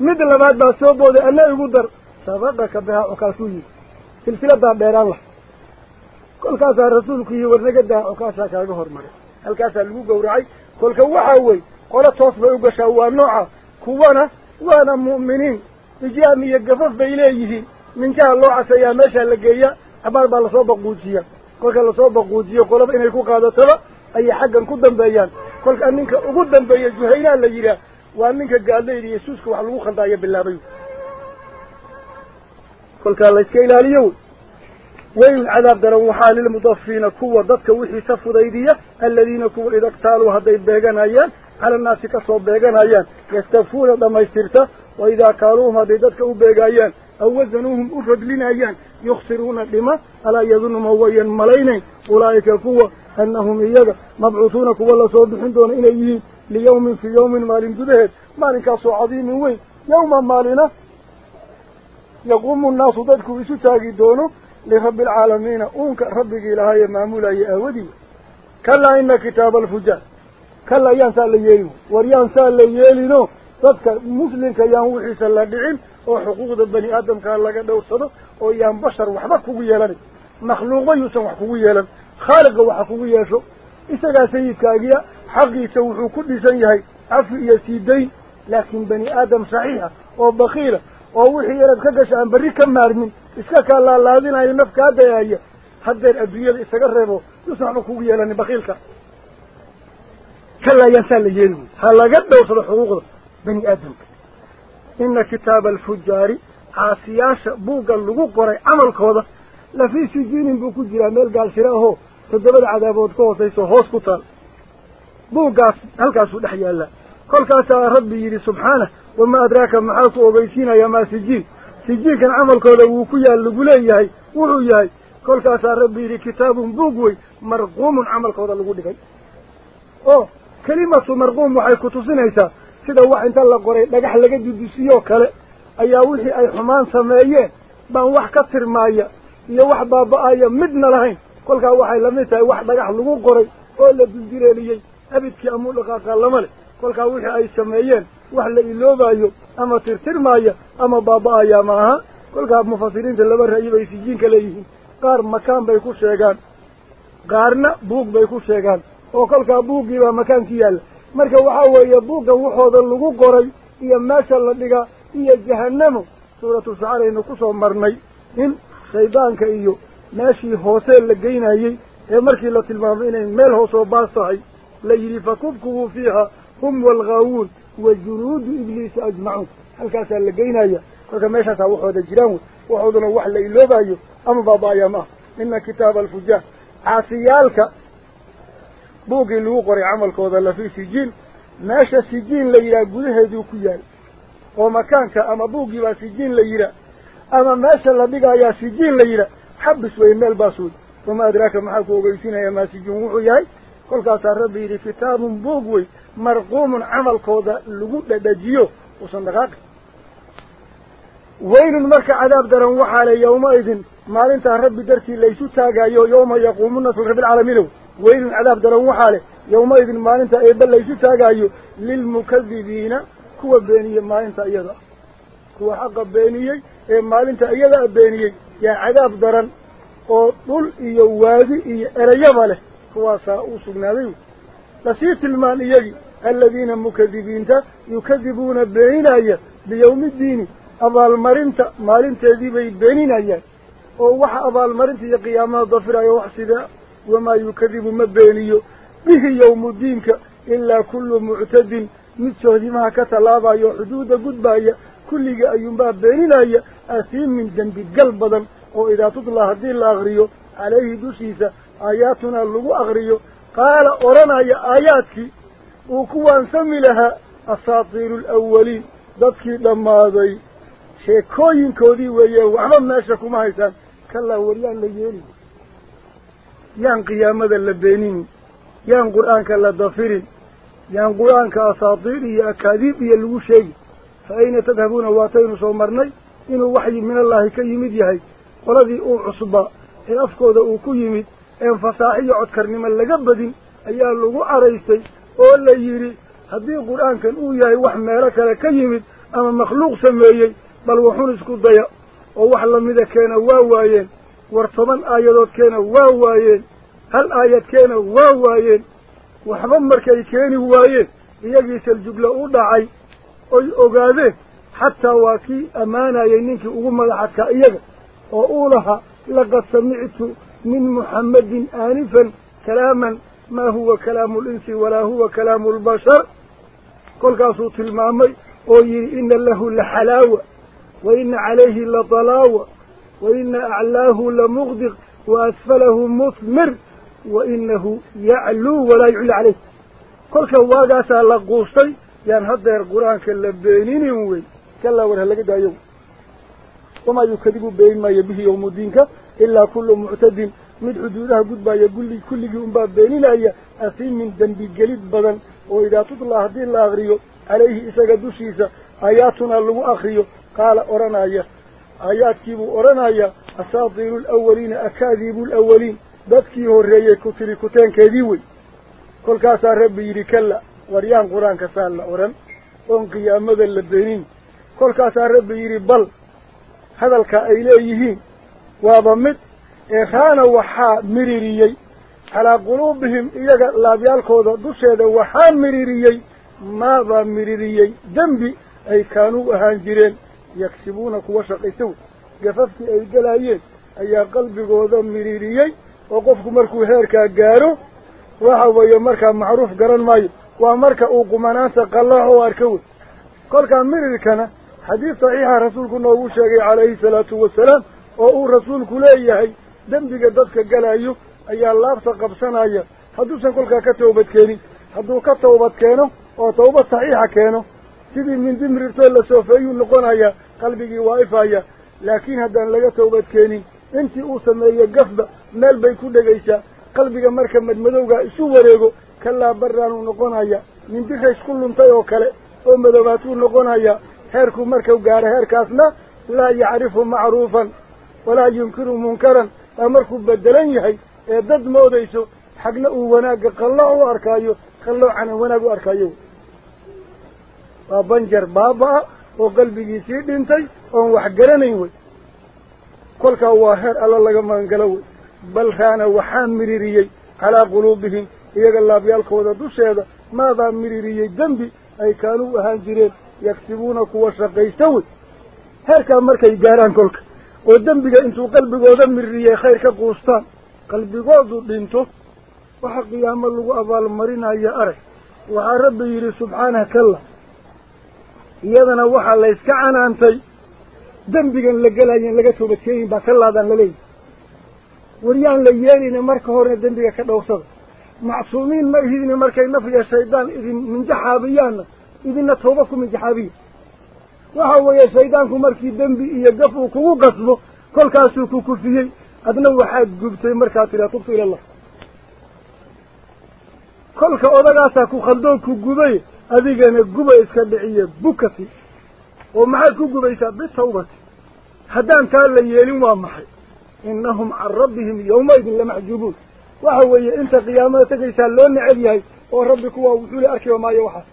mid labaad baa soo booday ana igu dar sabaqaka bihaa cukaasuu yidhi silsiladaa dheeraan lah kolkaasaa rasuulku yidhi warnaga daa cukaashaa kaaga hormaray halkaasaa lagu gowracay kolka waxaa wey qolo toos bay u gashaa waa nooca kuwana waana mu'miniin ijaam iyo gafaf bay leeyihiin minkaha loo caseeyaa meeshaa la geeya xabaar baa lasoo baquujiya kolka lasoo baquujiyo qolaba inay ku qaadataba ayay xaggan ku dambeeyaan kolka ninka ugu dambeeya juhaynaa la yidhaah waa ninka gaadlayda iyo suuska wax lagu khaldaayo bilaabay kolkaa layska ilaaliyo weyn cadaab daran waxaa lilmudafiina kuwa dadka wixiisa fudaydiya aladiina kuwa ida ktaaluu hadday beeganayaan cala annaasi kasoo beeganayaan yastafuuna dhamaystirta wa idaa kaaluuhum hadday dadka u beegaayaan aw wasanuuhum u radlinayaan yukhsiruuna dhima يخسرون دماء ألا يظن مويا ملين أولئك قوة أنهم يجا مبعوثون قوة الله صوب حندون إليه ليوم في يوم ما لم تدهد ما عظيم وي يوما مالنا يقوم الناس ضدك بسوتاقي دونه؟ لرب العالمين. أنك ربك إلهي معمول أي أودي. كلا إن كتاب الفجار كلا ينسى اللي يليه وريانسى اللي يليه ضدك مسلم كيان وحي سلا دعين. Oo xuquuqda bani aadamkaa laga dhowrsado oo yaan bashar waxba kugu yeelanin makhluuqba yuusan wax kugu yeelan khaaliqa waxa kugu yeesho isagaa sayidkaagiya xaqiisa wuxuu ku dhisan yahay cafi iyo sii dayn laakiin bani aadam saxiixa oo bakiila oo wixii inaad ka gasha aan berri ka maarmin iska kaa laalaadinayo naf kaa dayaaya haddeer adduunyada isaga reebo yuusan waxba kugu yeelanin bakiilka kalaa yaan saa la yeeli wey ha laga dhowrsado xuquuqda bani aadamka kitaaba alfujaari caasiyaasha buugga lagu qoray camalkooda lafii sijiinin buu ku jiraa meel gaalshiro ahoo toddobada cadaabood ka hoosayso hoos ku taal buuggaas halkaasuu dhex yaallaa kolkaasaa rabbi yidhi subxaanah wamaa adraaka maxaa ku ogeysiinaya maa sijiin sijiinkan camalkooda wuu ku yaal lagu leeyahay wuxuu yahay kolkaasaa rabbi yidhi kitaabun buug wey marquumun camalkooda lagu dhigay oo kelimatu marquum waxay ku tusinaysaa sida wax inta la qoray dhagax laga dudusiyoo kale ayaa wixii ay xumaan sameeyeen baan wax ka tirmaaya iyo wax baaba-aya midna lahayn kolkaa waxay lamid tahay wax dhagax lagu qoray oo la duldileeliyey abidkii amuu dhaqaaqa lama leh kolkaa wixii ay sameeyeen wax la iloobayo ama tirtirmaaya ama baaba-aya ma aha kolkaa mufasiriinta laba ra'yi bay sijiinka leeyihiin qaar makaan bay ku sheegaan qaarna buug bay ku sheegaan oo kolkaa buuggii baa makaan ku yaalla marka waxaa weeye buuggan waxooda lagu qoray iyo meesha la dhiga iyo jahanamo suuratu shacaraynu kusoo marnay in shaydaanka iyo meeshii hoosee la geynayey ee markii la tilmaamay inay meel hoosoo baas tahay la yidhi fakubkubuu fiiha hum waalghaawuun wa junuudu ibliisa ajmacuun halkaasaa la geynaya kolka meeshaasaa waxooda jiraan wey waxooduna wax la iloobayo ama baaba-aya ma ah ina kitaaba alfujaar caasiyaalka qoray camalkooda lafii sijiin meesha sijiin la yidhaha gudaheeduu ku yaal oo makaanka ama buuggii baa sijiin la yidhaah ama meesha la dhigayaa sijiin la yidhaah xabis wey meel baas wey wama adraaka maxaa ku ogeysinaya maa sijiin wuxuu yahay kolkaasaa rabbi yidhi kitaabun buug wey marquumun camalkooda lagu dhadhajiyo uusan dhaqaaqi weynun marka cadaab daran waxaa le yawmaidin maalintaa rabbi dartii laysu taagaayo yawma yaquumu nasu rabbilcaalamiinow ويل عذاب درو وحاله؟ يوم اذ ما انت اي بل ليس تاغايو للمكذبين. كو بيني ما انت ايدا كو حق بيني اي ما انت ايدا بيني يا عذاب درن. أو طول اي وادي اي اريبه له كو سا اسغناوي نسيت المال يجي الذين مكذبين تا يكذبون بيننا بيوم الدين. أبال مرنت مالنت ذي بيت بيننا يا أو وح أبال قيامة يقيامة ضفرة يوح سذا وما يكذب مبينيو به يوم الدينك إلا كل معتد. نتشهد ما كتلابا يحدود قدبايا. كل أيوم باب بيننا أثيم من جنب قلب بضم وإذا تطلع هذه الأغريو عليه دوشيسة آياتنا اللغو أغريو. قال أرنا يا آياتك. وكوان سمي لها أساطير الأولين. ذاتك لما هذا شيء كوين كودي ويهو عمام ناشكو مهيسان كلا وريان ليالي. يان قيامة اللبينين يان قرآنك اللدفيرين يان يا أساطيري يا الوشي فأين تذهبون واتين صومرني إنه وحي من الله كيمد يهي ولذي أو عصبا إن أفكو دعو كيمد إن فصاحي عذكر نمال لقبض أيها اللغو عريستي أولا يري هذه قرآنك أو يهي وحمارك لكيمد أما مخلوق سميهي بل وحون اسكو ضياء ووحلم مذا كان واوايين وارتبان آيادات واو وايين هل آيات كينا واوايين وحبان مركي كيني واايين إياقيس الجبلة أودعي أو أغاذي حتى واكي أمانا ينينك أغمى لحكا إياق وأولها لقد سمعت من محمد آنفا كلاما ما هو كلام الإنس ولا هو كلام البشر قل قصوت المامي أو يري إن له لحلاوة وإن عليه لطلاوة wa ina aclaahu lamuqdiq wa asfalahu muthmir wa inahu yacluu walaa yucli calayh kolka waagaasaa la quustay yaan haddeer qur-aanka la beeninin wey kalaa war ha laga daayo wamaa yukadibu beenin maayo bihi yowmudiinka ilaa kullu muctadin mid xuduudaha gudbaaya gulli kulligii unbaa beeninaya asiimin dembigelid badan oo idaa tutlaa haddii la akriyo calayhi isaga dushiisa aayaatuna lagu akriyo qaala odhanaya آيات كيبو أرانايا أساطير الأولين أكاذيب الأولين. بذكي هو الرأي كتري كتان كذيوي. كل كاسا ربي يري كلا وريان قرآن كسال لأوران أنقيا مذل الدينين كل كاسا ربي يري بل هذا الكا إليهين وابمت إخانا وحا مريري على قلوبهم إيجا لابيال كودا دوشيدا وحا مريري ماذا مريري دنبي. أي كانوا أهان جيرين. Ayaa qalbigooda miririyey oo qofku markuu heerkaa gaaro waxa weeye markaa macruuf garan maayo waa marka uu qumanaanta qallax oo arka wey kolkaa mirirkana xadiis saxiixa rasuulku noogu sheegay calayhi salaatu wasalaam oo uu rasuulku leeyahay dembiga dadka galayo ayaa laabta qabsanaya hadduusan kolkaa ka toobad keenin hadduu ka toobad keeno oo tawbad saxiixa keeno sidii mindi mirirtoo la soofeeyuu noqonayaa laga toobad keenin intii uu sameeye gafba meel bay ku dhegaysaa qalbiga marka madmadowgaa isu wareego kalaa baraanuu noqonaya mindirays ku luntay oo kale oo madoobaadkuu noqonaya heerkuu markau gaaro heerkaasna laa yacrifu macruufan walaa yunkiru munkaran baa markuu bedelan yahay ee dad moodayso xagna uu wanaagga qallooc u arkaayo qalloocana wanaag u arkaayo waa banjar baaba-a oo qalbigiisii dhintay oon wax garanayn wey kolkaa waa heer alla laga magangalo wey bal raana waxaa miririyey calaa quluubihim iyaga laabyaalkooda dusheeda maadaa miririyey dembi ay kaanuu ahaan jireen yagsibuuna kuwa shaqaysta wey heerkaa markay gaaraan kolka oo dembiga intuu qalbigooda miririyey khayr ka quustaan qalbigoodu dhinto waxa qiyaamo lagu abaalmarinaya arag waxaa rabbi yidhi subxaanah kalla iyadana waxaa la yska canaantay dembigan la gelayen laga toobadkeenin baa ka laadaan laleeyahy waryaan la yeelina marka horena dembiga ka dhowrsada macsuumiin ma ihidni markay nafya shaydaan idin minjaxaabiyaanna idinna tooba ku minjaxaabiya waxa weeye shaydaanku markii dembi iyo gaf uu kugu qasbo kolkaasuu ku kufiyey adna waxaad gubtay markaad tidhaa tubtu ilallah kolka odagaasaa ku khaldoo ku gubay gubaysaa bitawbati haddaan taa la yeelin waa maxay innahum can rabbihim yawmaidin lamaxjuubuun waxa weeye inta qiyaamada tegaysaa loo necab yahay oo rabbi kuwaa wuxuu le arkiba maayo waxaas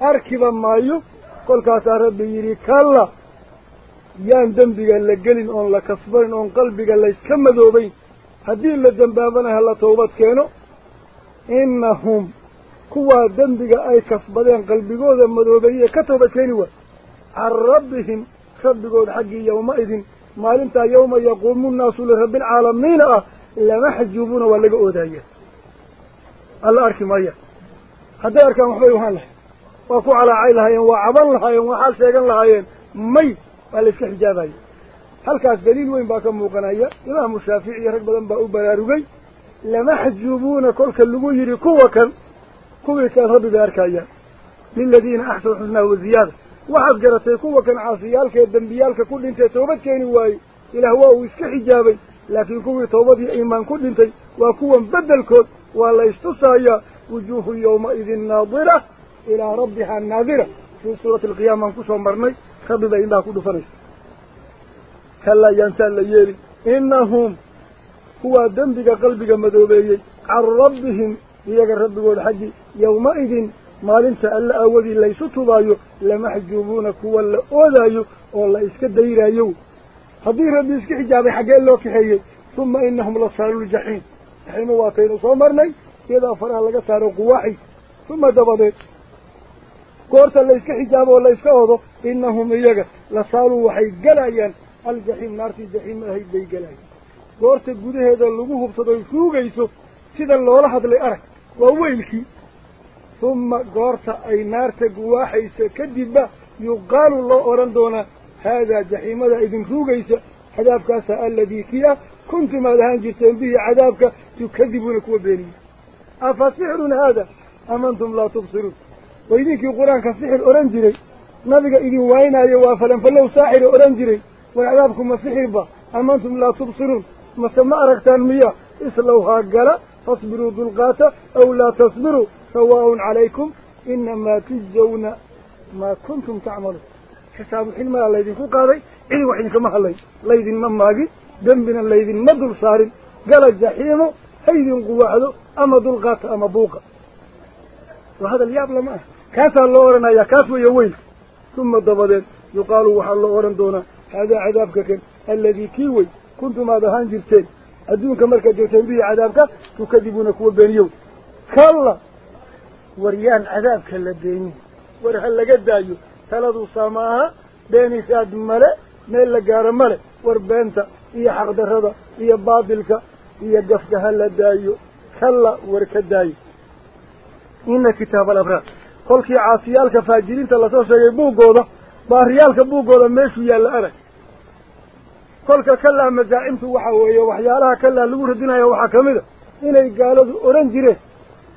arkiba maayo kolkaasaa rabbi yidhi kalla yaan dembiga la gelin oon la kasbanin oon qalbiga layska madoobayn haddii la dembaabana ha la tawbad keeno innahum can rabbihim rabbigood xaggii yawma-idin maalintaa yawma yaquumu nnaasu lirabbialcaalamiina ah lamaxjuubuuna waa laga oodaya alla arki maya hadday arkaan waxbay wahaan lahayn waa ku calaacay lahaayeen waa caban lahaayeen waa xaal sheegan lahaayeen may waa la iska xijaabaya halkaas daliil weyn baa ka muuqanaya imaamu shaafici iyo rag badan baa u baraarugay lamaxjuubuuna kolka lagu yidhi kuwa kan كوي كان ربي بارك باركايا للذين أحسنوا حسنا وزيادة. وحد قرتي كوي كان عاصيالك الدنبيالك كل انت توبت كيني واي. إلى هو ويسكح جابي لكن كوي توبت إيمان كل انت. وكوي بدل كل ولا يستصايا وجوه يومئذ ناظرة. إلى ربها الناظرة في سورة القيامة انكسوا مرمي خبب إلا كل فرش كلا ينسى ليالي إنهم هو دنبك قلبك مدوبيه عن ربهم iyaga rabbigood xaggii yawmaidin maalinta alla aawadii laysu tubaayo lamaxjuubuuna kuwa la oodaayo oo la iska dayraayo haddii rabbi iska xijaabay xaggee loo kaxeeyey uma inahum la saaluljaxiim jaxiimo waataynu soo marnay iyadaa faraha laga saaro quwaaxi uma dabadeed goorta layska xijaabo oo layska odo inahum iyaga la saaluu waxay gelayaan aljaxiim naartii jaxiim ahayd bay gelayaan goorta gudaheeda lagu hubsadoy ruugayso sida loola hadlay arag وويلكي. ثم قارت أي نارتك واحيسة كدبة يقال الله أرندونا هذا جحيم هذا إذن كوغيسة عذابك سأل الذي كيه كنت ماذا هنجرتين به عذابك تكذبونك وبيني. أفسحر هذا أم أنتم لا تبصروا وإذنك القرآن كسحر أرنجري نبقى إذن وعينا يوافلا فلو ساحر أرنجري وعذابكم مسحر با. أم أنتم لا تبصروا ما سمع ركتان مياه إسلوها قرأ. فاصبروا ذلقاتا أو لا تصبروا. سواء عليكم. إنما تجزون ما كنتم تعملون. حساب الحلم على الذين قاضي. إلي وحين كما حلي. الذين مماغي دنبنا الذين مدل صار قال الجحيم هيد قواعد أما ذلقات أما بوقا وهذا اليابل ما كاسا اللورنا يا كاسو يويل ثم الضبادين يقالوا وحال اللورن دونا. هذا عذابك الذي كيوي. كنتم هذا هانجلتين cadaabka la beenin war ha laga daayo taladu samaaha beenisaad male meel la gaaro male war beenta iyo xaqdarrada iyo baatilka iyo gafka ha la daayo kalla war ka daayo ina kitaaba alabraar kolkii caasiyaalka faajiriinta lasoo sheegay buuggooda baariyaalka buuggooda meeshuu yaalla arag كلك كلا مزاعمت وحوى وحيالها كلا لور وحى وحكمده إلى قالوا أورنجيرة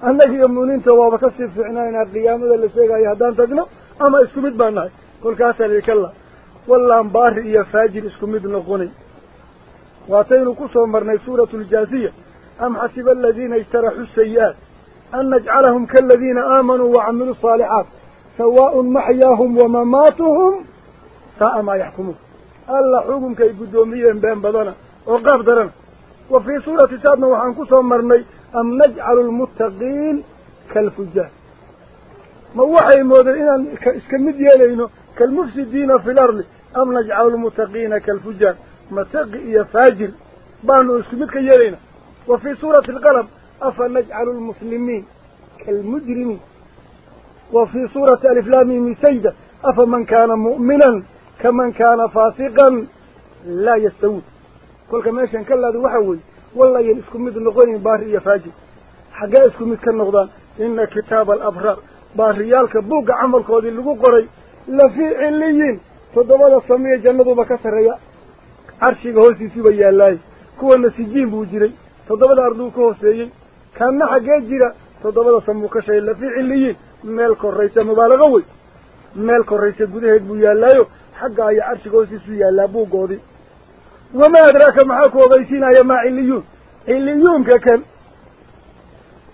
أنك يمنون توا بكسر في عناينا القيامة اللي سيقى يهدان تقنو أما اسكمد بانناي كل كاسر لك الله والله مبار إيا فاجر اسكمد نقوني واتينو قصوا مرني سورة الجازية أم حسب الذين اجترحوا السيئات أن نجعلهم كالذين آمنوا وعملوا الصالحات سواء محياهم ومماتهم ساء ما يحكمون الله حكم كي قدومي بين بدنا. وقفدرا وفي سورة سابنا وحنكوس ومرني أم نجعل المتقين كالفجار. ما وحي مودرين اسكمد يالينو كالمفسدين في الأرض. أم نجعل المتقين كالفجار. يا يفاجر بانو اسكمد يالينا وفي سورة القلب أفنجعل المسلمين كالمجرمين. وفي سورة ألف لامي من سيدة أفمن كان مؤمناً kaana faasiqan laa yastawuun kolka meeshan ka laada waxa weeye wallayan isku mid noqonayn baari iyo faajir xaggee isku mid ka noqdaan ina kitaaba alabraar baariyaalka buugga camalkoodii lagu qoray la fii ciliyiin toddobada samiye jannaduba ka sarreeya carshiga hoostiisuba yaallaaye kuwana sijiin buu jiray toddobada arduu ka hooseeyey kaanna xaggee jira toddobada samuu ka sheegay la fii ciliyiin meel korraysa mubaalago wey meel wamaa adraaka maxaa ku ogeysiinaya maa ciliyuun ciliyuunka kan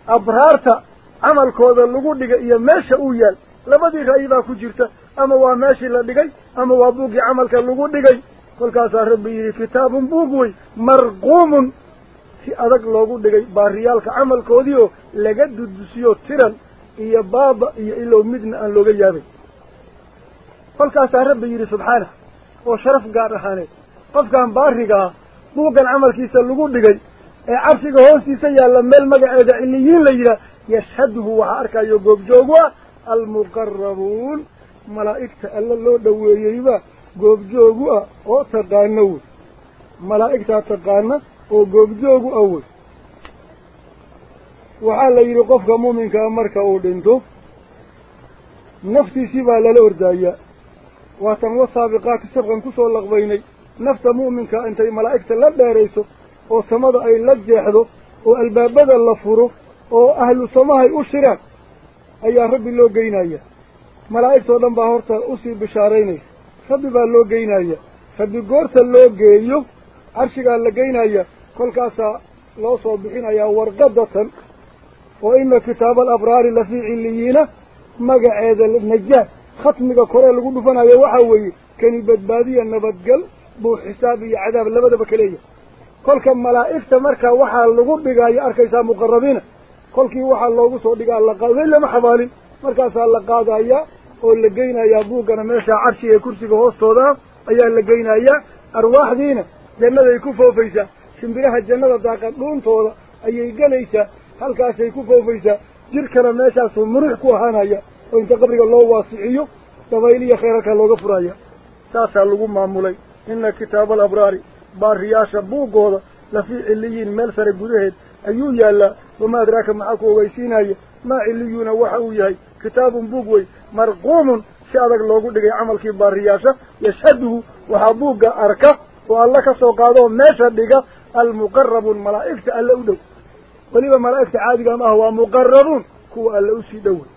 abraarta camalkooda lagu dhigay iyo meesha uu yaal labadii ra'yi baa ku jirta ama waa meeshii la dhigay ama waa buuggii camalka lagu dhigay kolkaasaa rabbi yidhi kitaabun buug wey marquumun si adag loogu dhigay baariyaalka camalkoodii oo laga dudusiyo tiran iyo baaba iyo ilow midna aan looga yaabay subxaanah oo sharaf gaar ahaaneed qofkan baariga ah buuggan camalkiisa lagu dhigay ee cabsiga hoostiisa yaalla meel magaceeda ciliyiin la yidhaah yashhaduhu waxaa arkayo goobjoogu ah almuqarabuun malaa'igta alla loo dhoweeyeyba goobjoogu ah oo taqaano wey malaa'igtaa taqaana oo goobjoogu ah wey waxaa la yidhi qofka muuminkaa marka uu dhinto naftiisii baa lala ordaayaa intay malaa'igta la dheerayso oo samada ay la jeexdo oo albaabada la furo oo ahlu samahay u shiraan ayaa rabbi loo geynaya malaa'igtoo dhan baa horta usii bishaaraynaysa rabbi baa loo geynaya rabbi goorta loo geeyo carshigaa la geynaya kolkaasaa loo soo bixinayaa warqadatan oo ina kitaaba alabraari lafii ciliyiina magaceeda najaad khatmiga koree lagu dhufanayo waxaa weeye kani badbaadiya nabadgal buu xisaab iyo cadaab labadaba ka leeyahay kolka malaa'igta markaa waxaa lagu dhigaayo arkaysaa muqarabiina kolkii waxaa loogu soo dhigaa laqaad weli lama xabaalin markaasaa la qaadayaa oo la geynayaa buuggana meeshaa carshiga ee kursiga hoostooda ayaa la geynayaa arwaaxdiina jannaday ku foofaysaa shimbiraha jannada daaqa dhuuntooda ayay gelaysaa halkaasay ku foofaysaa jirkana meeshaasuu murux ku ahaanaya lagu maamulay ina kitaaba alabraari baariyaasha buuggooda lafii ciliyiin meel sare gudaheed ayuu yaallaa wamaa adraaka maxaa ku ogeysiinaya maa ciliyuuna waxa uu yahay kitaabun buug wey marquumun si adag loogu dhigay camalkii baariyaasha yashhaduhu waxaa buugga arka oo alla ka soo qaadoo meesha dhiga almuqarabuun malaa'igta alle u dhow weliba malaa'igta caadiga ma ah waa muqarabuun kuwa alle usii dhowey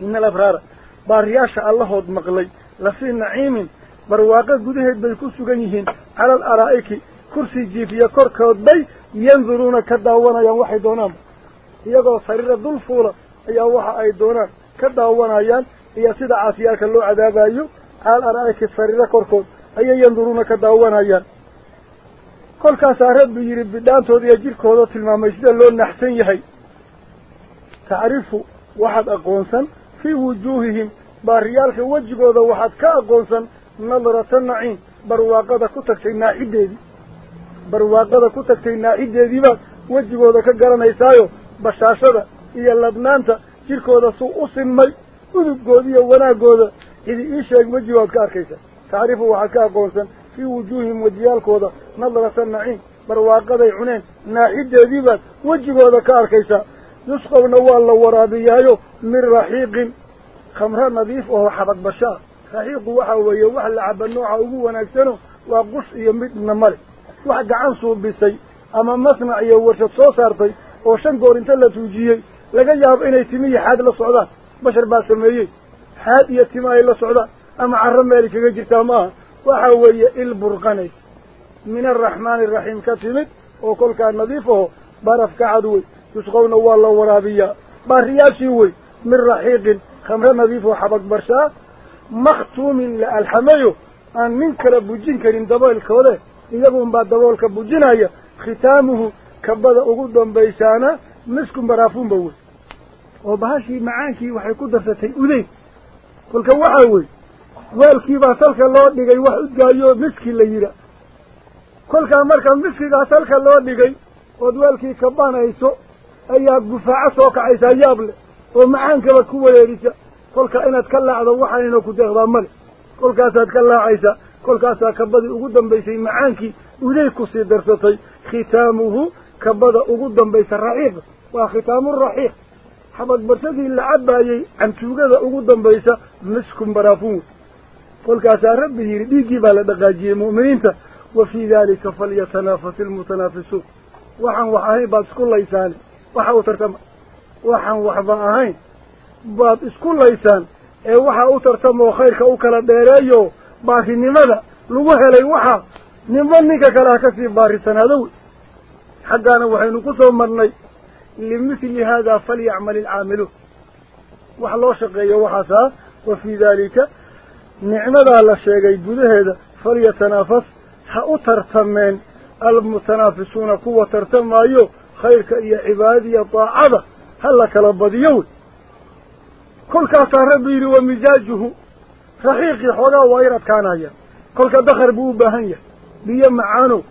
ina alabraara baariyaasha allahood maqlay lafii naciimin barwaaqo gudaheed bay ku sugan yihiin cala al araa'iki kursi jiifiya korkood bay yanduruuna ka daawanayaan waxay doonaan iyagoo sariira dul fuula ayaa waxa ay doonaan ka daawanayaan iyo sida caasiyaalka loo cadaabayo cala al araa'iki sariiro korkood ayay yanduruuna ka daawanayaan kolkaasaa rabbi yidhi bidhaantooda iyo jirkooda tilmaamay sida loo naxsan yahay tacrifu waxaad aqoonsan fii wujuuhihim baariyaalka wejigooda waxaad ka aqoonsan nadrata naciim barwaaqada ku tagtay naaxideedii barwaaqada ku tagtay naaxideediibaad wejigooda ka garanaysaayo bashaashada iyo ladnaanta jirkooda suu u sinmay udubgooda iyo wanaaggooda cidi ii sheeg wejigood ka arkaysa tacrifu waxaad ka aqoonsan fii wujuuhihim wejiyaalkooda nadrata naciim barwaaqaday cuneen naaxideediibaad wejigooda ka arkaysaa yusqowna waa la waraabiyaayo min raxiiqin khamro nadiif oo xabag bashaa raxiiqu waxa weeye wax la caba nooca ugu wanaagsano waa qush iyo midna male wax gacan suubisay ama masnac iyo warshad soo saartay oo shan goor inta la tuujiyey laga yaabo inay timi iyo xaad la socdaan bashar baa sameeyey xaad iyo tima ay la socdaan ama carro يسقون والله ورابية. ما رياسيوي من رحيق خمره نظيف وحبك برشا. مختوم الحميو أن منك لبجين كريم دبال كوله. إذا كنت بعد دبال كبجين هيا. ختامه كبدا أغدا بيسانا. نسكن برافون بوي وبهاشي معاكي وحي قدرتي أذي كل كواحوي والكي باصلك الله بيقى واحد قايو مسكي ليرا كل كامر كان مسكي باصلك الله بيقى ودوالكي كبانا يسوء ayaa gufaaco soo kacaysaa yaab leh oo macaankaba ku wareerisa kolka inaad ka laacdo waxaanayna ku deeqdaa male kolkaasaad ka laacaysaa kolkaasaa kabadii ugu dambaysay macaankii uday kusii darsatay khitaamuhu kabada ugu dambaysa raxiiqa waa khitaamu raxiiq xabad barsadii la cabaayey cantuugada ugu dambaysa miskun baraafuun kolkaasaa rabbi yidhi dhiiggii baa la dhaqaajiyey mu'miniinta wa fii daalika falyatanafasi almutanaafisuun waxaan wax ahayn baad isku laysaane waxa u tartama waxaan waxba ahayn baad isku laysaan ee waxaa u tartamoo khayrka u kala dheereeyo baarinimada lagu helay waxaa ninba ninka kale ha kasii baarisanaado wey xaggaana waxaynu ku soo marnay limithli haadaa falyacmal ilcaamiluun wax loo shaqeeyo waxaasaa wa fii daalika nicmadaa la sheegay gudaheeda falyatanaafas ha u tartameen almutanaafisuuna kuwa tartamaayo khayrka iyo cibaadada iyo daacada ha la kala badiyo wey kolkaasaa rabbi yidhi wa misaajuhu raxiiqii xoogaa waa yar adkaanaya kolka dakar buu u baahan yahay biyo macaano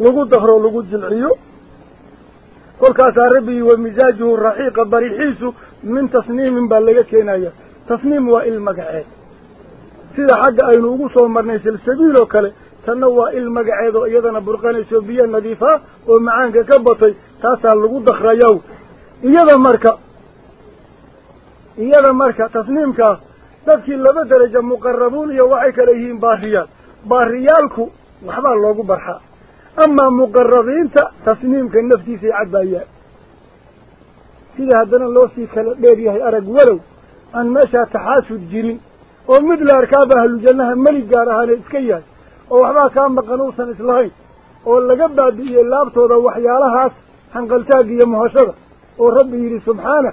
lagu dakro lagu jilciyo kolkaasaa rabbi yidhi wa misaajuhu raxiiqa barixiisu min tasniimin baa laga keenaya nadiifa oo macaanka ka batay taasaa lagu dakrayaa iyada marka iyada marka tasniimkaa dadkii laba deraja muqarabuun iyo waxay kale yihiin baariyaal baariyaalku waxbaa loogu barxaa amaa muqarabiinta tasniimka naftiisay cabbaayaan sida haddana loo sii kala dheer yahay arag walow aan meeshaa taxaasud jirin oo mid la arkaaba ahlujannaha melig gaar ahaane iska yahay baabi'iyey laabtooda waxyaalahaas hanqaltaagga iyo muhashada oo rabbi yidhi subxaanah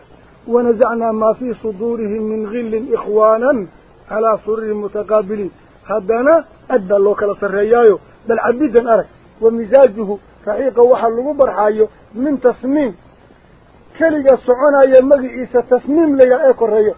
wanasacnaa maa fii suduurihim min gillin ikhwaanan calaa sururin mutaqaabiliin haddana ad baa loo kala sarreeyaayo bal cabiddan arag wa misaajuhu raxiiqa waxaa lagu barxaayo min tasniim keliga soconaya magiciisa tasniim layidhaha ee korreeyo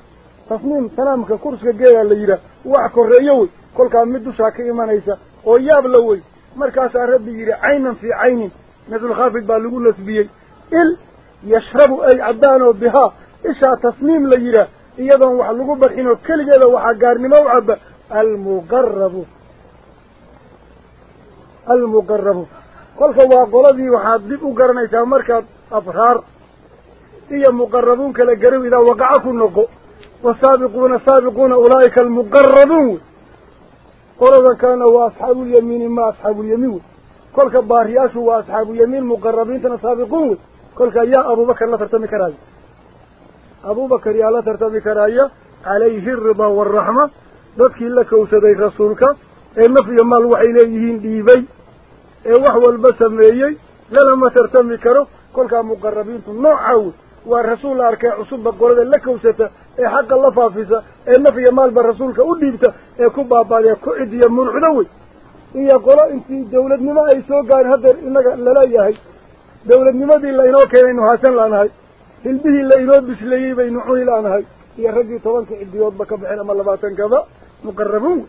tasniim sanaamka kurska geedaa la yidhaah wax korreeyo wey kolkaa mid dushaa ka imanaysa وياب لوي مركز الرب يجري عينا في عين مثل خافت بالقول لسبيي إل يشرب أي عبدان بها إشا تصميم ليرا إيضا وحا لقبر إنو كل جدا وحا قارن موعب المقرب المقرب قلت هو قلبي وحا ديب قرن إيسا مركز أبرار إيا مقربون كلا قريب إذا وقعكم نقو والسابقون السابقون أولئك المقربون asxaabuulyamiini ma asxaabuulyamiin wey kolka baariyaashu waa asxaabulyamiin muqarabiintana saabiquun wey kolka yaa abuubakar la tartami karaayo abuubakar yaa la tartami karaaya calayhi aridaa waaraxma dadkii la kowsaday rasuulka ee naf iyo maal waxay leeyihiin dhiibay ee wax walba sameeyey lalama tartami karo kolkaa muqarabiintu noocaa wey waa rasuul la arkay cusubba qolada la kowsata حق الله فافيسا إلا في مال برسولك أوليبتا يكوب باباليا كعدي مرعنوي إيا قولا إنتي دولة نما أي سوقان هدر إنك للا إياهي دولة نما دي الله إنو كيوينو حسن لانهاي إلبيه الله إنو بسليه بينوحوه لانهاي إيا رجي طوانك إديوات بك بحينا ملباتن كذا مقربون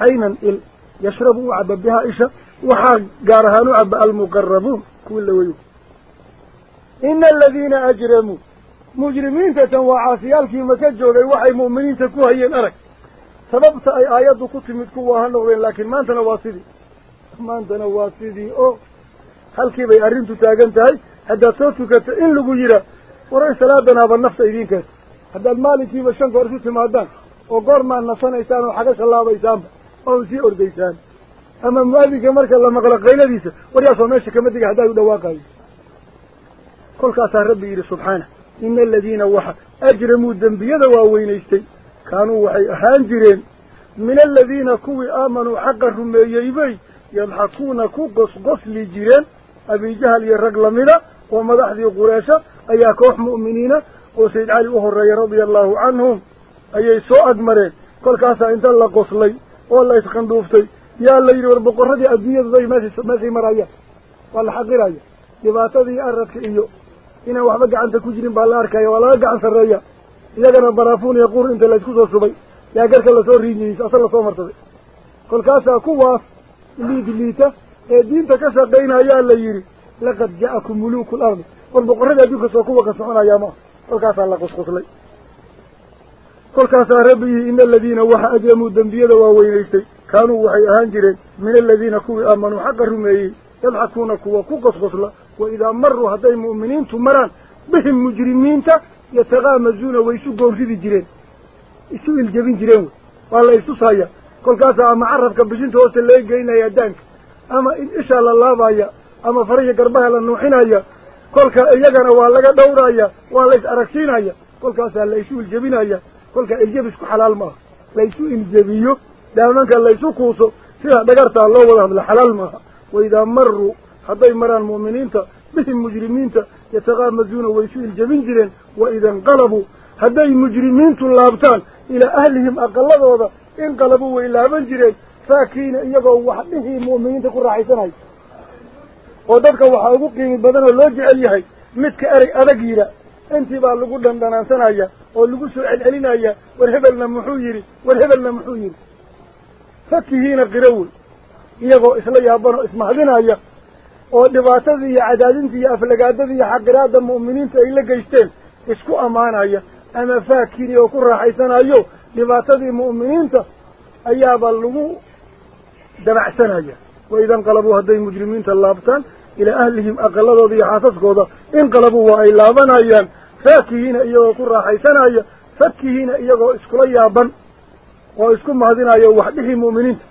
عينا إل يشربوا عبا بها إشا وحا قارهانوا عبا المقربون كل ويو إن الذين أجرموا ku hayeen arag sababta ay aayaddu ku timid kuwa ha noqdeen laakiin maantana waa sidii maantana waa sidii oo halkii bay arrintu taagan tahay haddaad soo tukato in lagu yidhaa waray salaadanaaba nafta idiin keento haddaad maalinkiiba shan goor isu timaadaan oo goormaad nasanaysaan oo xaga shallaabaysaanba oo sii ordaysaan ama mu-adinka marka la maqlo qayladiisa waryaasoo meesha kama diga haddaad u dhawaaqayo kolkaasaa rabbi yidhi subxaanah إن الذين وح أجرموا ذنبيا وين استي كانوا وحي هانجرين من الذين كوي آمنوا حقهم يجيبي يلحقون كو قص قص لجيران أبي جهل يرجل منا. وما ذي قراشة أي كوح مؤمنين. وسيد علي وهر رضي الله عنهم. أي سوء أجمرين كل كاسة إن الله قص لي. والله يسخندوفتي يا الله يري ربك الرجاء الدنيا زي ما زي مرايا. والحق رايا يبقى تذي أردك إيوه iyo inaan waxba gacanta ku jirin baa la arkaya waa laga gacan sarreeya iyagana baraafuun iyo qur inta laysku soo shubay yaa garka lasoo riinyeysa asa lasoo marsaday kolkaasaa kuwaas liid liita ee diinta ka shaqaynayaa la yidhi laqad ja'akum muluuku lardi war boqorradii adduunka soo kuwa ka soconayaa ma kolkaasaa la qusquslay kolkaasaa rabbi yihi ina aladiina waxa ajramuu dembiyada waaweynaystay kaanuu waxay ahaan jireen min aladiina kuwii aamanuu xaqa rumeeyey yadxakuuna kuwa ku qosqosla wa idaa maruu hadday mu'miniintu maraan bihim mujrimiinta yatakaamazuuna way isu goonridi jireen isu iljabin jireen wey waa la istusaya kolkaasaa ama carabka bishinta hoosta laga geynaya daanka ama ishaa la laabaya ama farahiya garbaha la nuuxinaya kolka iyagana waa laga dhowraya waa la is aragsiinaya kolkaasaa la isu iljabinaya kolkaa iljabisku xalaal maaha laysu iljabiyo daamanka laysu kuuso sida dhagartaa loo wada hadla xalaal maaha waidaa maruu jireen waida inqalabuu hadday mujrimiintu laabtaan ilaa ahlihim aqaladooda inqalabuu way laaban jireen faakiina iyagoo wax dhihii mu'miniinta ku raaxaysanayo oo dadka waxaa ugu qiimi badan oo loo jecel yahay midka erey adag yidha intii baa lagu dhandhanaansanaya oo lagu soo celcelinaya war hebelna muxuu yidhi war hebelna muxuu yidhi fakihiina qiro wey iyagoo isla yaaban oo ismahadinaya oo dhibaatadii iyo cadaadintii iyo aflagaadadii iyo xaqiraadda mu'miniinta ay la geysteen isku ammaanaya ama faakiri oo ku raaxaysanayo dhibaatadii mu'miniinta ayaaba lagu dabacsanaya waida inqalabuu hadday mujrimiinta laabtaan ilaa ahlihim aqaladooda iyo xaasaskooda inqalabuu waa ay laabanayaan faakihiina iyagoo ku raaxaysanaya fakihiina iyagoo iskula yaaban oo isku mahadinayo wax dhixii mu'miniinta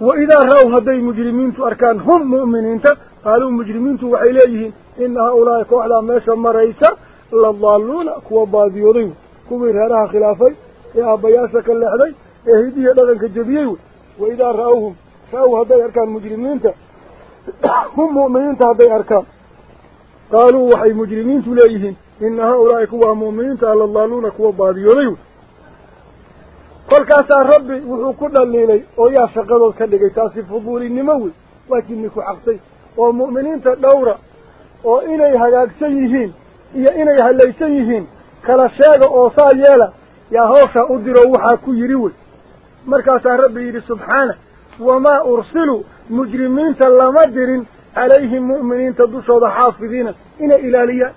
وإذا رأوا هدي مجرمين أركان هم مؤمنين. قالوا مجرمين وحيليهم إن هؤلاء كوحدا ماشا مريسا لضالون كوا باديورين كوا إرهارها خلافي يا أبياسك اللحظي يهديه لغنك الجبيوي وإذا رأوهم رأوا هدي أركان مجرمين هم مؤمنين هدي أركان. قالوا وحي مجرمين تليهم إن هؤلاء كوا مؤمنين لضالون كوا باديورين كل كاسا ربي وحو كل الليلي ويا شغلو كدغي تاسي فضولي نموي لكنك حقتي ومؤمنين تدورة وإني هلاك سيهين إيا إني هلاك سيهين كلا شاق أوصا يالا يا هوشا أدرو وحا كيريوي مركاسا ربي سبحانه وما أرسلوا مجرمين تلامدرين عليهم مؤمنين تدوشوا حافظين إنا إلى ليا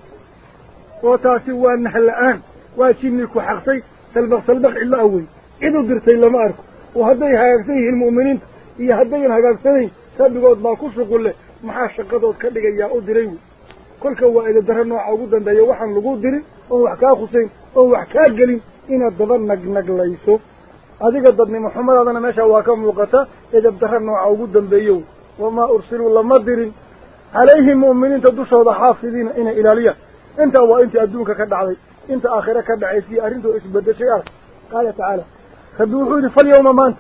وتاسوا النحل الآن واشنك حقتي سلبق سلبق إلا أوي إذا درسي لما أركو. وهدي هاكسيه المؤمنين. إيا هدي هاكسيه سابي قد ما كوش يقول له محاشا قدوت كالي قايا أو ديريو كل كوا إذا درهنو عاقودا دا يوحن لقود ديري. أو وحكا خسين. أو وحكا قليم إنا الدبان نق نق ليسو. هذي قد ابن محمد عدنا ماشا واكام وقتا. إذا درهنو عاقودا دا يو. وما أرسلوا لما ديري. عليه المؤمنين تدوش دا حافظين. إنا إلالية إنت وانت أدونك كدعضي إنت آخرة كدعيسي أرنتو إش بدشي قال تعالى. خدوعه فاليوم ما أنت.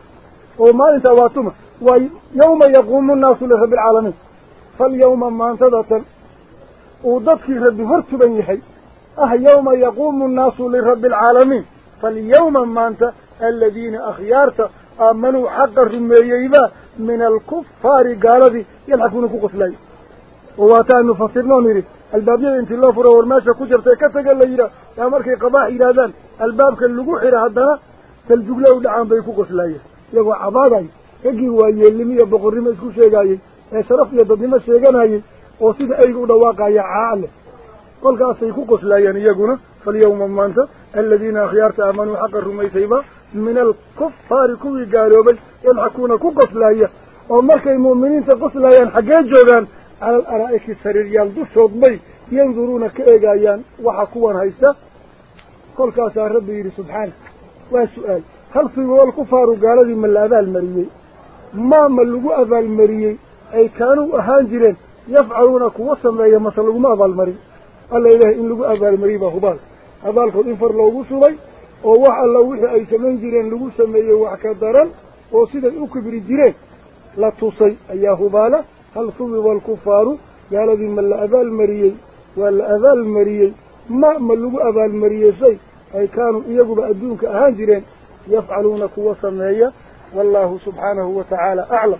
وما أنت واتمه ويوم يقوم الناس لرب العالمين. فاليوم ما أنت ذاتن وضدك رب فرت بنيحي أه يوم يقوم الناس لرب العالمين. فاليوم ما أنت. الذين أخيارت أمنوا حق الرميبة من الكفار قالوا يلحقون كوكس لي وواتان لهم نري الباب ينتي الله فرور ماشا كجر تيكتا قال لي يا مركي قضاء إلى ذان الباب كاللقوح إلى هذا qoslaayeen iyagoo cabaaday raggii waa yeelnimo iyo boqornimo isku sheegaayey ee sharaf iyo dadnimo sheeganayey oo sida ayga u dhawaaqaya caa leh kolkaasay ku qoslaayeen iyaguna falyawma maanta aladiina akhyaarta aamanuu xaqa rumaysayba min alkufaari kuwii gaaloobay yadxakuuna ku qoslaaya oo markay mu'miniinta qoslaayaan xaggee joogaan cala alaraa'iki sariiryaal dushood bay yanduruuna ka eegaayaan waxa kuwan haysta kolkaasaa rabbi yidhi subxaana وسؤال هل في الكفار قال ذي من الأذى المريي ما من لقوا أذى المريي أي كانوا أهانجرين يفعلونك وصم لأي مثل ما أذى المريي ألا إله إن لقوا أذى المريي بأخبار أذى لقوا إنفر لو بصري ووحى اللوحى أي سمنجرين لقوا ما وحكا دارا وصيدا أكبر جرين لا توصي أيه هبال هل في الكفار قال ذي من الأذى المريي والأذى المريي ما من لقوا أذى المريي سي أي كانوا إيقب أدونك أهانجرين يفعلون كوصا والله سبحانه وتعالى أعلم.